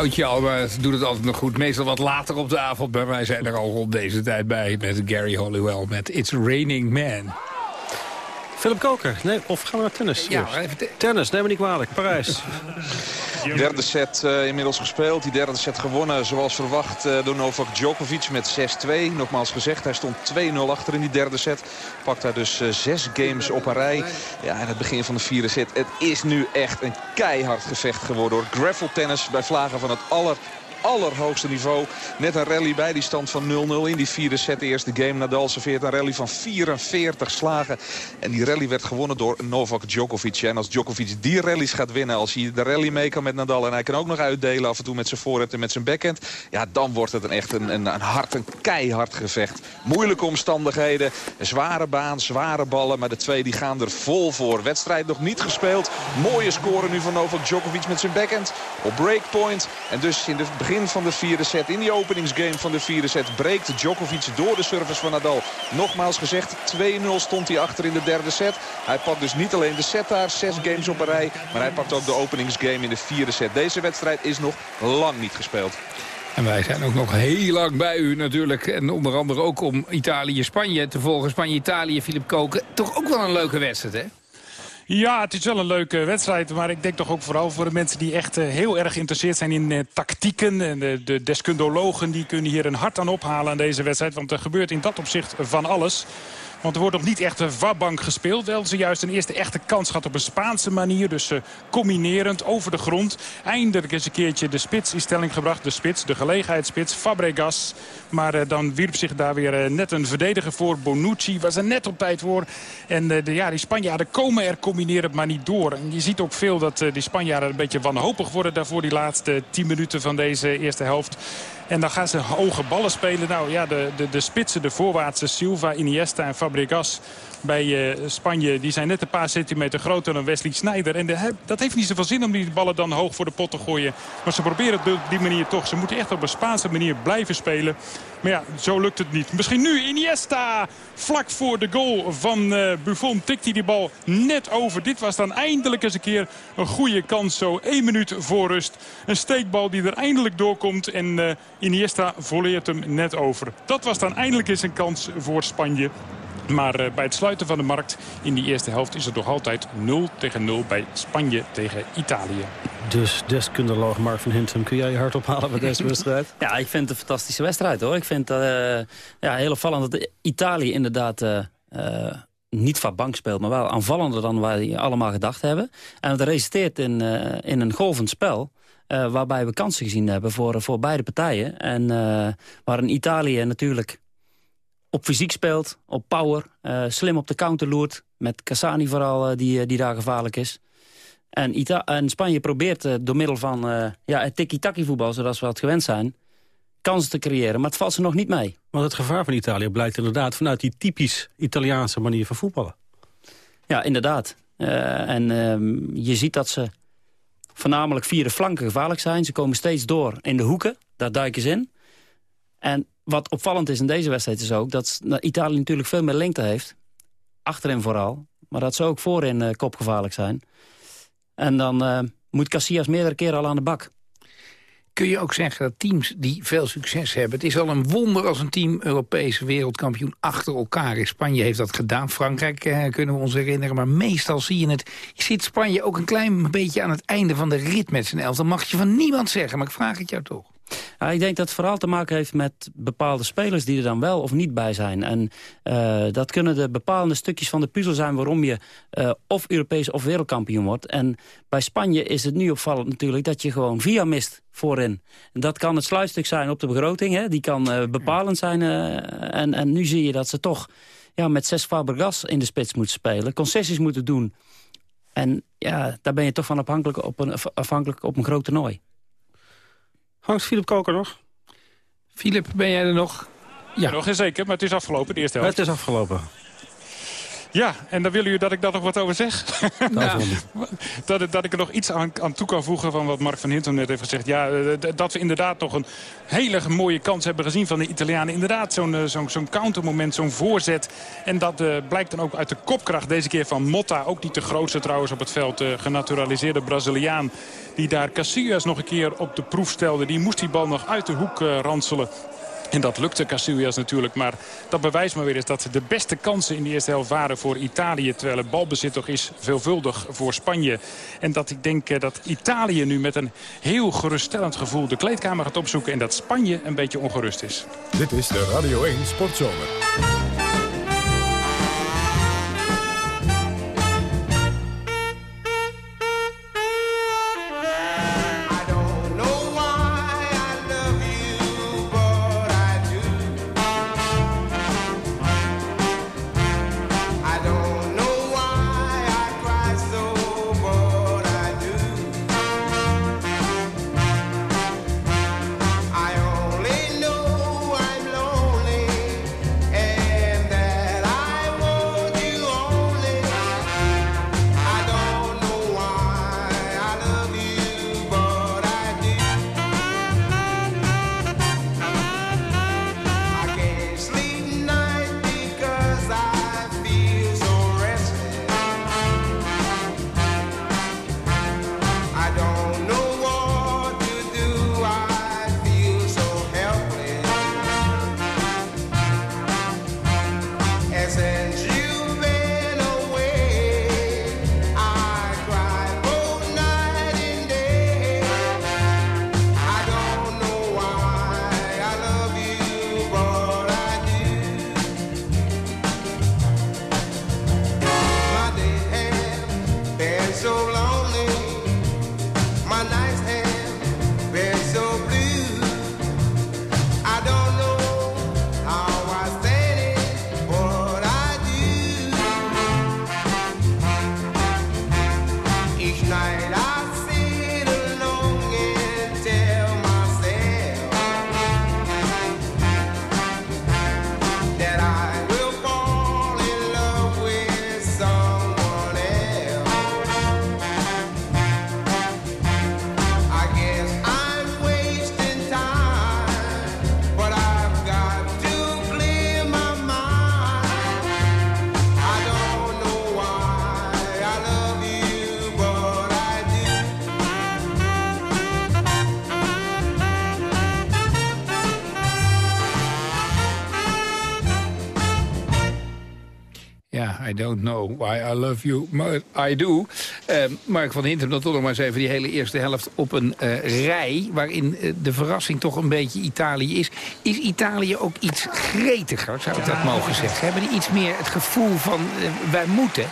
Oudje al, maar het doet het altijd nog goed. Meestal wat later op de avond. Bij mij zijn er al rond deze tijd bij met Gary Hollywell met It's Raining Man. Philip Koker, nee, of gaan we naar tennis? Ja, even te- Tennis, neem me niet kwalijk. Parijs. Derde set eh, inmiddels gespeeld. Die derde set gewonnen zoals verwacht eh, door Novak Djokovic met 6-2. Nogmaals gezegd, hij stond 2-0 achter in die derde set. Pakt daar dus eh, zes games op een rij. Ja, en het begin van de vierde set. Het is nu echt een keihard gevecht geworden. Door gravel tennis bij vlagen van het aller allerhoogste niveau. Net een rally bij die stand van 0-0 in die vierde set. De eerste game. Nadal serveert een rally van 44 slagen. En die rally werd gewonnen door Novak Djokovic. En als Djokovic die rallies gaat winnen... als hij de rally mee kan met Nadal... en hij kan ook nog uitdelen af en toe met zijn voorhand en met zijn backhand... ja, dan wordt het een echt een, een, een hard, een keihard gevecht. Moeilijke omstandigheden. Zware baan, zware ballen. Maar de twee die gaan er vol voor. Wedstrijd nog niet gespeeld. Mooie score nu van Novak Djokovic met zijn backhand. Op breakpoint. En dus in het begin van de vierde set, in die openingsgame van de vierde set... breekt Djokovic door de service van Nadal. Nogmaals gezegd, 2-0 stond hij achter in de derde set. Hij pakt dus niet alleen de set daar, zes games op een rij... maar hij pakt ook de openingsgame in de vierde set. Deze wedstrijd is nog lang niet gespeeld. En wij zijn ook nog heel lang bij u natuurlijk. En onder andere ook om Italië-Spanje te volgen. Spanje-Italië, Filip Koken. Toch ook wel een leuke wedstrijd, hè? Ja, het is wel een leuke wedstrijd. Maar ik denk toch ook vooral voor de mensen die echt eh, heel erg geïnteresseerd zijn in eh, tactieken. En de, de deskundologen die kunnen hier een hart aan ophalen aan deze wedstrijd. Want er gebeurt in dat opzicht van alles. Want er wordt nog niet echt een wabbank gespeeld. Wel ze juist een eerste echte kans gehad op een Spaanse manier. Dus eh, combinerend over de grond. Eindelijk eens een keertje de spits in stelling gebracht. De spits, de gelegenheidsspits, Fabregas. Maar eh, dan wierp zich daar weer eh, net een verdediger voor. Bonucci was er net op tijd voor. En de, ja, die Spanjaarden komen er combinerend maar niet door. En je ziet ook veel dat die Spanjaarden een beetje wanhopig worden... daarvoor die laatste 10 minuten van deze eerste helft. En dan gaan ze hoge ballen spelen. Nou ja, de, de, de spitsen, de voorwaartse Silva, Iniesta en Fabregas bij eh, Spanje... die zijn net een paar centimeter groter dan Wesley Sneijder. En dat heeft niet zoveel zin om die ballen dan hoog voor de pot te gooien. Maar ze proberen het op die manier toch. Ze moeten echt op een Spaanse manier blijven spelen. Maar ja, zo lukt het niet. Misschien nu Iniesta! Vlak voor de goal van eh, Buffon tikt hij die bal net over. Dit was dan eindelijk eens een keer een goede kans. Zo één minuut voor rust. Een steekbal die er eindelijk doorkomt. En eh, Iniesta volleert hem net over. Dat was dan eindelijk eens een kans voor Spanje. Maar eh, bij het sluiten van de markt in die eerste helft is het nog altijd 0 tegen 0 bij Spanje tegen Italië. Dus deskundeloog Mark van Hintem, kun jij je hart ophalen bij deze wedstrijd? Ja, ik vind het een fantastische wedstrijd hoor. Ik vind het eh, ja, heel opvallend dat Italië inderdaad eh, niet van bank speelt, maar wel aanvallender dan wij allemaal gedacht hebben. En het resulteert in, eh, in een golvend spel. eh, waarbij we kansen gezien hebben voor, voor beide partijen. En eh waarin Italië natuurlijk op fysiek speelt, op power, eh, slim op de counter loert. Met Cassani vooral, eh, die, eh, die daar gevaarlijk is. En, Ita en Spanje probeert door middel van ja, het tiki-taki voetbal, zoals we het gewend zijn, kansen te creëren. Maar het valt ze nog niet mee. Want het gevaar van Italië blijkt inderdaad vanuit die typisch Italiaanse manier van voetballen. Ja, inderdaad. En ehm, je ziet dat ze voornamelijk via de flanken gevaarlijk zijn. Ze komen steeds door in de hoeken. Daar duiken ze in. En wat opvallend is in deze wedstrijd is ook... dat Italië natuurlijk veel meer lengte heeft. Achterin vooral. Maar dat ze ook voorin eh, kopgevaarlijk zijn. En dan eh, moet Casillas meerdere keren al aan de bak. Kun je ook zeggen dat teams die veel succes hebben... het is al een wonder als een team Europese wereldkampioen achter elkaar is. Spanje heeft dat gedaan, Frankrijk eh, kunnen we ons herinneren. Maar meestal zie je het... Zit Spanje ook een klein beetje aan het einde van de rit met zijn elf. Dat mag je van niemand zeggen, maar ik vraag het jou toch. Ja, ik denk dat het vooral te maken heeft met bepaalde spelers die er dan wel of niet bij zijn. En eh, dat kunnen de bepaalde stukjes van de puzzel zijn waarom je eh, of Europees of wereldkampioen wordt. En bij Spanje is het nu opvallend natuurlijk dat je gewoon via mist voorin. En dat kan het sluitstuk zijn op de begroting, hè? die kan eh, bepalend zijn. en, en nu zie je dat ze toch ja, met zes Fabregas in de spits moeten spelen, concessies moeten doen. En ja, daar ben je toch van afhankelijk op een, afhankelijk op een groot toernooi. Hangt Philip Koker nog? Philip, ben jij er nog? Ja. Nog eens zeker, maar het is afgelopen, de eerste helft. Het is afgelopen. Ja, en dan willen u dat ik daar nog wat over zeg? Dat, dat ik er nog iets aan, aan toe kan voegen van wat Mark van Hinton net heeft gezegd. Ja, eh, dat we inderdaad nog een hele mooie kans hebben gezien van de Italianen. Inderdaad, zo'n eh, zo'n zo'n countermoment, zo'n voorzet. En dat eh, blijkt dan ook uit de kopkracht deze keer van Motta. Ook niet de grootste trouwens op het veld. genaturaliseerde Braziliaan. Die daar Casillas nog een keer op de proef stelde. Die moest die bal nog uit de hoek ranselen. En dat lukte Casillas natuurlijk. Maar dat bewijst maar weer eens dat de beste kansen in de eerste helft waren voor Italië. Terwijl het balbezit toch is veelvuldig voor Spanje. En dat ik denk eh, dat Italië nu met een heel geruststellend gevoel de kleedkamer gaat opzoeken. En dat Spanje een beetje ongerust is. Dit is de Radio 1 Sportzomer. Don't know why I love you, maar I do. Eh, Mark van Hintem, dan toch nog maar eens even die hele eerste helft op een eh, rij... waarin eh, de verrassing toch een beetje Italië is. Is Italië ook iets gretiger, zou ik dat mogen zeggen? Hebben die iets meer het gevoel van wij moeten?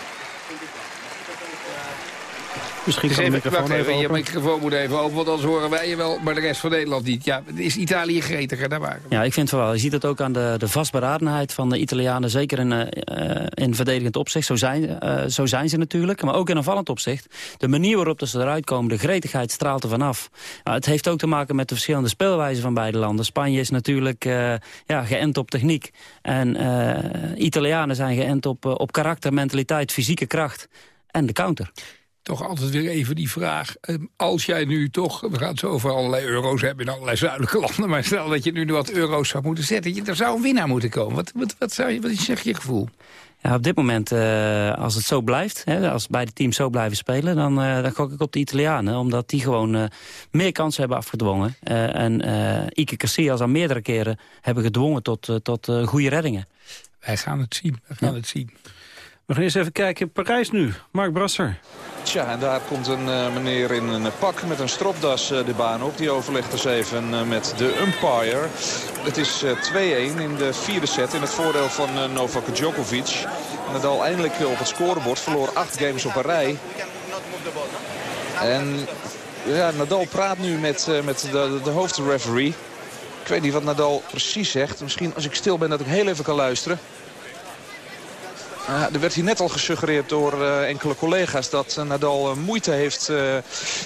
Misschien Dus kan de even, microfoon wacht even je microfoon moet even open, want anders horen wij je wel, maar de rest van Nederland niet. Ja, is Italië gretiger, daar waren we. Ja, ik vind het wel. Je ziet het ook aan de, de vastberadenheid van de Italianen. Zeker in, eh, eh, in verdedigend opzicht. Zo zijn, eh, zo zijn ze natuurlijk. Maar ook in aanvallend opzicht. De manier waarop dat ze eruit komen, de gretigheid straalt er vanaf. Nou, het heeft ook te maken met de verschillende speelwijzen van beide landen. Spanje is natuurlijk eh, ja, geënt op techniek. En eh, Italianen zijn geënt op, op karakter, mentaliteit, fysieke kracht. En de counter. Toch altijd weer even die vraag. eh, Als jij nu toch, we gaan het zo over allerlei euro's hebben in allerlei zuidelijke landen. Maar stel dat je nu wat euro's zou moeten zetten. Er zou een winnaar moeten komen. Wat, wat, wat, zou je, wat is zeg je gevoel? Ja, op dit moment, eh, als het zo blijft, hè, als beide teams zo blijven spelen... dan, eh, dan gok ik op de Italianen, omdat die gewoon eh, meer kansen hebben afgedwongen. En Ike Casillas al meerdere keren hebben gedwongen tot, tot goede reddingen. Wij gaan het zien, we gaan het zien. We gaan eens even kijken in Parijs nu. Mark Brasser. Tja, en daar komt een eh, meneer in een pak met een stropdas eh, de baan op. Die overlegt dus even eh, met de umpire. Het is eh, 2-1 in de vierde set in het voordeel van Novak Djokovic. Nadal eindelijk op het scorebord. Verloor acht games op een rij. En ja, Nadal praat nu met, met de, de hoofdreferee. Ik weet niet wat Nadal precies zegt. Misschien als ik stil ben dat ik heel even kan luisteren. Ja, er werd hier net al gesuggereerd door eh, enkele collega's dat eh, Nadal eh, moeite heeft eh,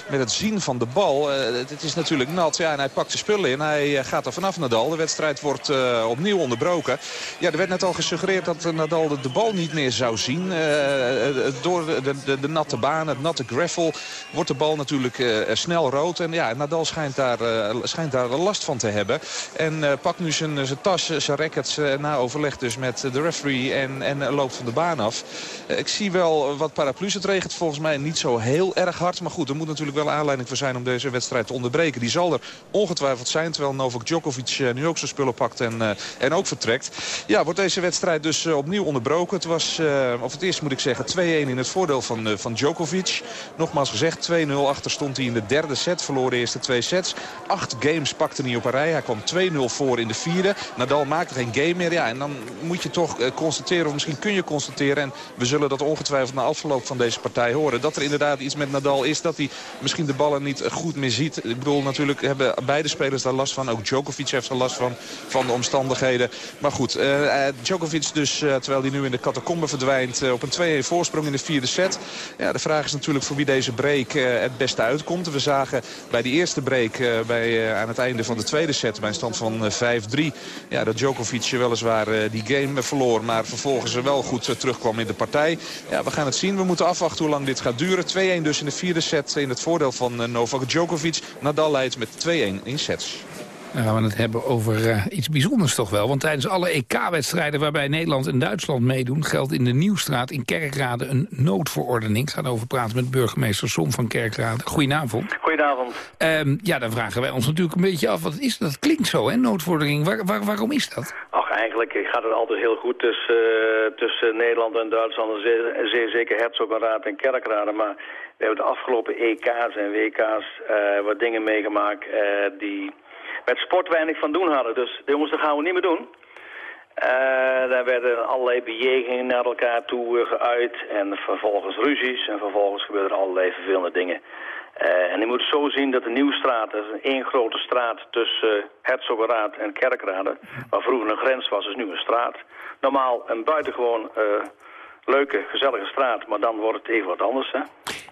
met het zien van de bal. Eh, het is natuurlijk nat ja, en hij pakt de spullen in. Hij eh, gaat er vanaf Nadal. De wedstrijd wordt eh, opnieuw onderbroken. Ja, er werd net al gesuggereerd dat eh, Nadal de, bal niet meer zou zien. Eh, eh, door de, de, de natte baan, het natte gravel, wordt de bal natuurlijk eh, snel rood. En ja, Nadal schijnt daar, eh, schijnt daar last van te hebben. En eh, pakt nu zijn, tas, zijn rackets eh, na overleg dus met de referee en, en eh, loopt van de baan af. Eh, ik zie wel wat paraplu's. Het regent volgens mij niet zo heel erg hard. Maar goed, er moet natuurlijk wel aanleiding voor zijn om deze wedstrijd te onderbreken. Die zal er ongetwijfeld zijn. Terwijl Novak Djokovic eh, nu ook zijn spullen pakt en, eh, en ook vertrekt. Ja, wordt deze wedstrijd dus opnieuw onderbroken. Het was, of het eerst moet ik zeggen, 2-1 in het voordeel van, van Djokovic. Nogmaals gezegd, 2-0 achter stond hij in de derde set. Verloor de eerste twee sets. Acht games pakte hij op een rij. Hij kwam 2-0 voor in de vierde. Nadal maakte geen game meer. Ja, en dan moet je toch constateren, of misschien kun je constateren... en we zullen dat ongetwijfeld na afloop van deze partij horen... dat er inderdaad iets met Nadal is, dat hij misschien de ballen niet goed meer ziet. Ik bedoel, natuurlijk hebben beide spelers daar last van. Ook Djokovic heeft er last van, van de omstandigheden. Maar goed, eh, eh, Djokovic dus, eh, terwijl hij nu in de catacombe verdwijnt... op een 2-1 voorsprong in de vierde set. Ja, de vraag is natuurlijk voor wie deze break het beste uitkomt. We zagen bij die eerste break bij, aan het einde van de tweede set... bij een stand van eh, 5-3, ja, dat Djokovic weliswaar die game verloor... maar vervolgens er wel goed terugkwam in de partij. Ja, we gaan het zien. We moeten afwachten hoe lang dit gaat duren. 2-1 dus in de vierde set in het voordeel van eh, Novak Djokovic. Nadal leidt met 2-1 in sets. Dan gaan we het hebben over eh, iets bijzonders toch wel. Want tijdens alle EK-wedstrijden waarbij Nederland en Duitsland meedoen... geldt in de Nieuwstraat in Kerkrade een noodverordening. Ik ga erover praten met burgemeester Som van Kerkrade. Goedenavond. Goedenavond. Ehm, ja, dan vragen wij ons natuurlijk een beetje af. Wat is dat? Dat klinkt zo, hè, noodverordening. Waar, waar- waarom is dat? Ach, eigenlijk gaat het altijd heel goed tussen, eh, tussen Nederland en Duitsland. en Zeer, zeer zeker Herzogenraad en Kerkrade. Maar we hebben de afgelopen EK's en WK's eh, wat dingen meegemaakt die met sport weinig van doen hadden. Dus jongens, dat gaan we niet meer doen. Eh, daar werden allerlei bejegingen naar elkaar toe eh, geuit en vervolgens ruzies en vervolgens gebeurden er allerlei vervelende dingen. Eh, en je moet zo zien dat de Nieuwstraat, dat is een één grote straat tussen Herzogenraad en Kerkrade, waar vroeger een grens was, is nu een straat. Normaal een buitengewoon leuke, gezellige straat, maar dan wordt het even wat anders. Hè?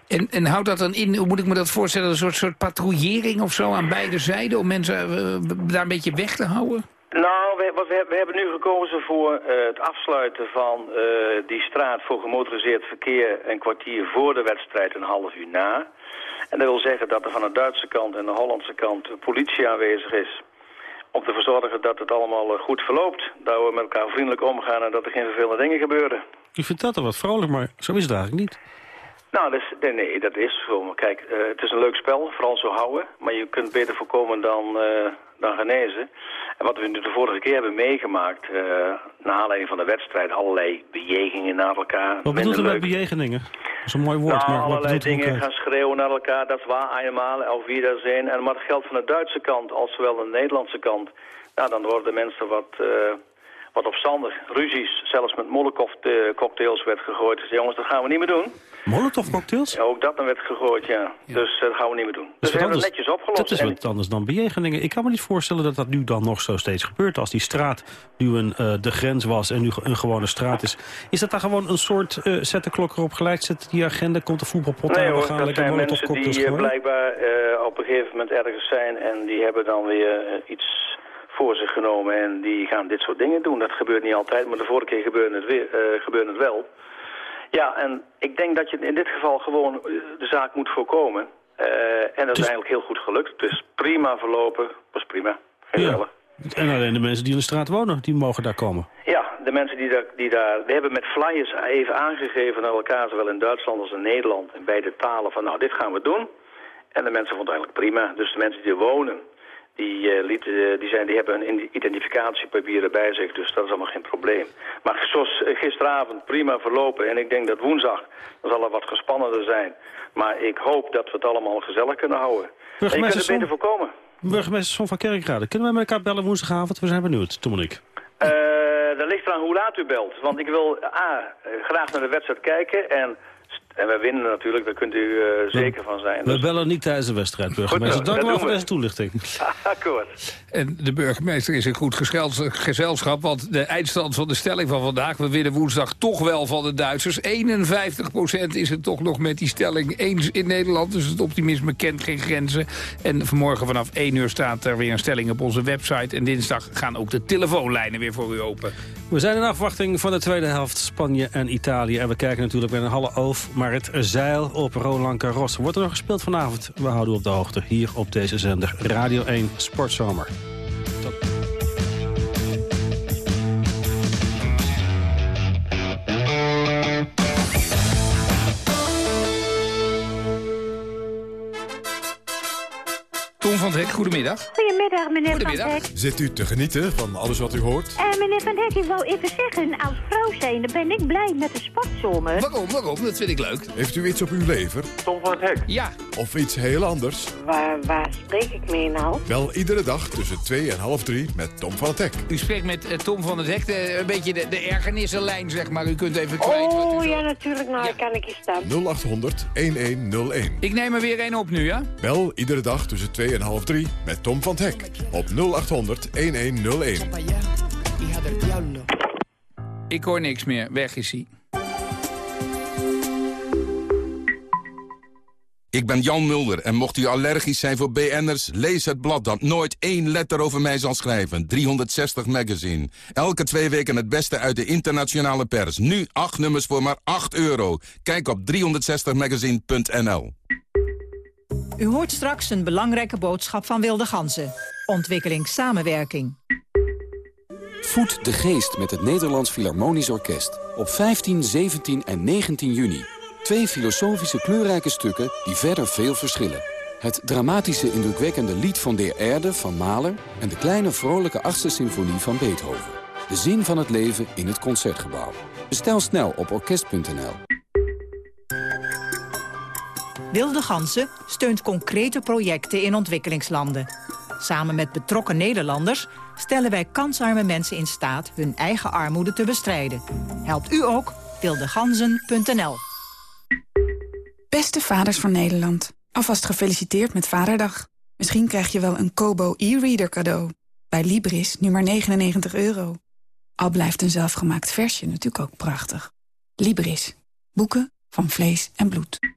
En, en houdt dat dan in, hoe moet ik me dat voorstellen... een soort, soort patrouillering of zo aan beide zijden... om mensen eh, daar een beetje weg te houden? Nou, we, wat we, hebben- we hebben nu gekozen voor eh, het afsluiten van eh, die straat voor gemotoriseerd verkeer een kwartier voor de wedstrijd, een half uur na. En dat wil zeggen dat er van de Duitse kant en de Hollandse kant politie aanwezig is. Om te verzorgen dat het allemaal goed verloopt. Dat we met elkaar vriendelijk omgaan en dat er geen vervelende dingen gebeuren. U vindt dat er wat vrolijk, maar zo is het eigenlijk niet. Nou, dus, nee, nee, dat is zo. Kijk, eh, het is een leuk spel, vooral zo houden. Maar je kunt beter voorkomen dan, eh, dan genezen. En wat we nu de vorige keer hebben meegemaakt, eh na aanleiding van de wedstrijd, allerlei bejegingen naar elkaar. Wat bedoelt u met leuk. bejegingen? Dat is een mooi woord, Nou, maar wat allerlei dingen gaan schreeuwen naar elkaar, dat waar eenmaal, auf Wiedersehen. En maar dat geldt van de Duitse kant als zowel de Nederlandse kant. Nou, dan worden mensen wat, wat opstandig. Ruzies, zelfs met molotov-cocktails werd gegooid. Dus jongens, dat gaan we niet meer doen. Molotov-cocktails? Ja, ook dat dan werd gegooid, ja. Dus eh, dat gaan we niet meer doen. Dus we hebben het netjes opgelost. Dat is En- wat anders dan bejegeningen. Ik kan me niet voorstellen dat dat nu dan nog zo steeds gebeurt. Als die straat nu een, eh, de grens was en nu een gewone straat is. Is dat dan gewoon een soort eh zet de klok erop gelijk, zet die agenda, komt de voetbalpot Nee aan, we gaan zijn mensen molotov-cocktails die blijkbaar op een gegeven moment ergens zijn en die hebben dan weer iets voor zich genomen en die gaan dit soort dingen doen. Dat gebeurt niet altijd, maar de vorige keer gebeurde het, weer, eh, gebeurde het wel. Ja, en ik denk dat je in dit geval gewoon eh, de zaak moet voorkomen. Eh, en dat is eigenlijk heel goed gelukt. Het is prima verlopen, was prima. Gezellig. En alleen de mensen die in de straat wonen, die mogen daar komen. Ja, de mensen die daar, die daar... We hebben met flyers even aangegeven naar elkaar, zowel in Duitsland als in Nederland... en beide talen van, nou, dit gaan we doen. En de mensen vonden het eigenlijk prima. Dus de mensen die er wonen, die, eh, lieten, eh, die, zijn, die hebben hun identificatiepapieren bij zich. Dus dat is allemaal geen probleem. Maar zoals eh, gisteravond prima verlopen. En ik denk dat woensdag, dan zal er wat gespannender zijn. Maar ik hoop dat we het allemaal gezellig kunnen houden. En je kunt het beter voorkomen. Burgemeester Son van Kerkrade, kunnen wij met elkaar bellen woensdagavond? We zijn benieuwd, Tom en ik. Eh dat ligt eraan hoe laat u belt. Want ik wil A, graag naar de wedstrijd kijken. En En we winnen natuurlijk, daar kunt u eh, zeker van zijn. We Dus- bellen niet tijdens de wedstrijd, burgemeester. Goed, Dank u dat wel voor deze toelichting. Akkoord. En de burgemeester is in goed gezels- gezelschap, want de eindstand van de stelling van vandaag... we winnen woensdag toch wel van de Duitsers. 51% is het toch nog met die stelling eens in Nederland. Dus het optimisme kent geen grenzen. En vanmorgen vanaf 1 uur staat er weer een stelling op onze website. En dinsdag gaan ook de telefoonlijnen weer voor u open. We zijn in afwachting van de tweede helft Spanje en Italië. En we kijken natuurlijk met een halle oof. Maar het zeil op Roland Garros. Wordt er nog gespeeld vanavond? We houden u op de hoogte hier op deze zender. Radio 1 Sportzomer. Goedemiddag. Goedemiddag, meneer Goedemiddag. Van Dijk. Zit u te genieten van alles wat u hoort? Eh, meneer Van Dijk, ik wou even zeggen, als vrouw zijnde ben ik blij met de sportzomer. Waarom, waarom? Dat vind ik leuk. Heeft u iets op uw lever? Tom van het Hek. Ja. Of iets heel anders? Waar, waar spreek ik mee nou? Wel iedere dag tussen 2 en half 3 met Tom van het Hek. U spreekt met eh, Tom van het Hek, de- een beetje de, de ergernissenlijn, zeg maar. U kunt even kwijt wat u Oh, ja, natuurlijk. Nou, kan ik je staan. 0800 1101. Ik neem er weer één op nu, ja? Bel iedere dag tussen 2 en half 3 met Tom van Hek. Op 0800 1101. Ik hoor niks meer. Weg is hij. Ik ben Jan Mulder en mocht u allergisch zijn voor BN'ers... lees het blad dat nooit één letter over mij zal schrijven. 360 Magazine. Elke twee weken het beste uit de internationale pers. Nu acht nummers voor maar 8 euro. Kijk op 360magazine.nl. U hoort straks een belangrijke boodschap van Wilde Ganzen. Ontwikkelingssamenwerking. Voed de geest met het Nederlands Philharmonisch Orkest. Op 15, 17 en 19 juni. Twee filosofische kleurrijke stukken die verder veel verschillen. Het dramatische indrukwekkende lied van Der Erde van Mahler... en de kleine vrolijke achtste symfonie van Beethoven. De zin van het leven in het Concertgebouw. Bestel snel op orkest.nl. Wilde Ganzen steunt concrete projecten in ontwikkelingslanden. Samen met betrokken Nederlanders stellen wij kansarme mensen in staat... hun eigen armoede te bestrijden. Helpt u ook? wildeganzen.nl Beste vaders van Nederland, alvast gefeliciteerd met Vaderdag. Misschien krijg je wel een Kobo e-reader cadeau. Bij Libris nu maar 99 euro. Al blijft een zelfgemaakt versje natuurlijk ook prachtig. Libris. Boeken van vlees en bloed.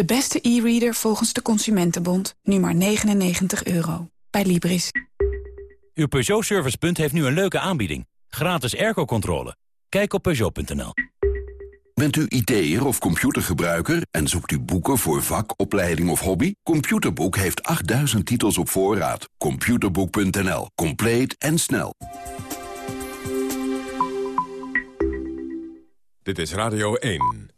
De beste e-reader volgens de Consumentenbond. Nu maar 99 euro. Bij Libris. Uw Peugeot Servicepunt heeft nu een leuke aanbieding. Gratis airco-controle. Kijk op Peugeot.nl. Bent u IT'er of computergebruiker en zoekt u boeken voor vak, opleiding of hobby? Computerboek heeft 8000 titels op voorraad. Computerboek.nl. Compleet en snel. Dit is Radio 1.